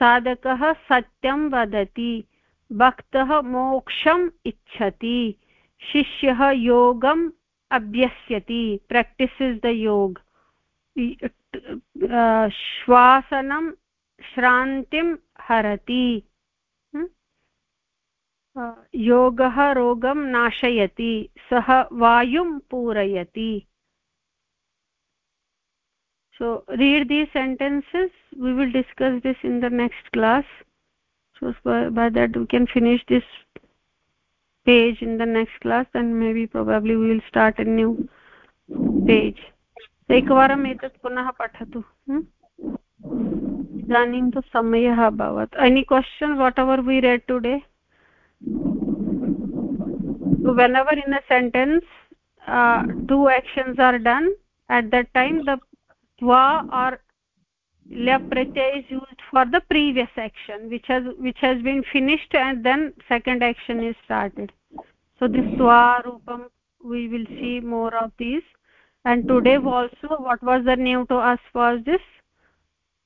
साधकः सत्यं वदति, भक्तः मोक्षम् इच्छति, शिष्यः योगम् अभ्यस्यति। प्राक्टिस् इस् द योग श्वासनं श्रान्तिं हरति। योगः रोगं नाशयति, सः वायुं पूरयति। So read these sentences we will discuss this in the next class so by, by that we can finish this page in the next class and maybe probably we will start a new page एकवारम् एतत् पुनः पठतु इदानीं तु समयः अभवत् any question whatever we read today whenever in a sentence uh, two actions are done at that time the twa or lep pratyay is used for the previous action which has which has been finished and then second action is started so this twa rupam we will see more of these and today also what was the new to us was this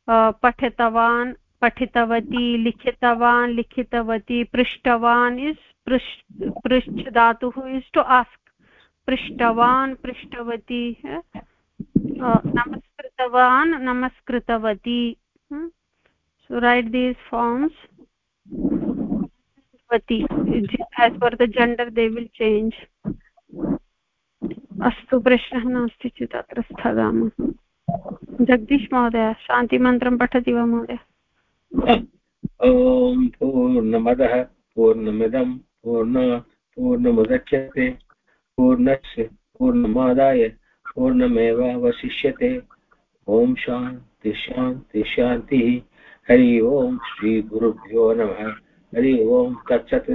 uh, pathitavan पठितवती लिखितवान् लिखितवती पृष्टवान् इस् पृष् पृष्ठ धातुः इस् टु आस्क् पृष्टवान् पृष्टवती नमस्कृतवान् नमस्कृतवती। write these forms. Vati, as per the gender, they will change. अस्तु प्रश्नः नास्ति चेत् अत्र स्थगामः जगदीश महोदय शान्तिमन्त्रं पठति वा महोदय ॐ पूर्णमदः पूर्णमिदं पूर्ण पूर्णमुदच्यते पूर्णस्य पूर्णमादाय पूर्णमेवावशिष्यते ॐ शान्ति शान्ति शान्तिः हरि ओम् श्रीगुरुभ्यो नमः। हरि ओम् तत्सत्।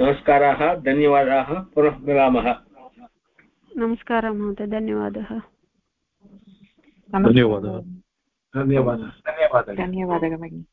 नमस्काराः धन्यवादाः। पुनः मिलामः। नमस्कारः महोदय धन्यवादः। धन्यवादः। धन्यवादः। धन्यवादः। धन्यवादः भगिनि.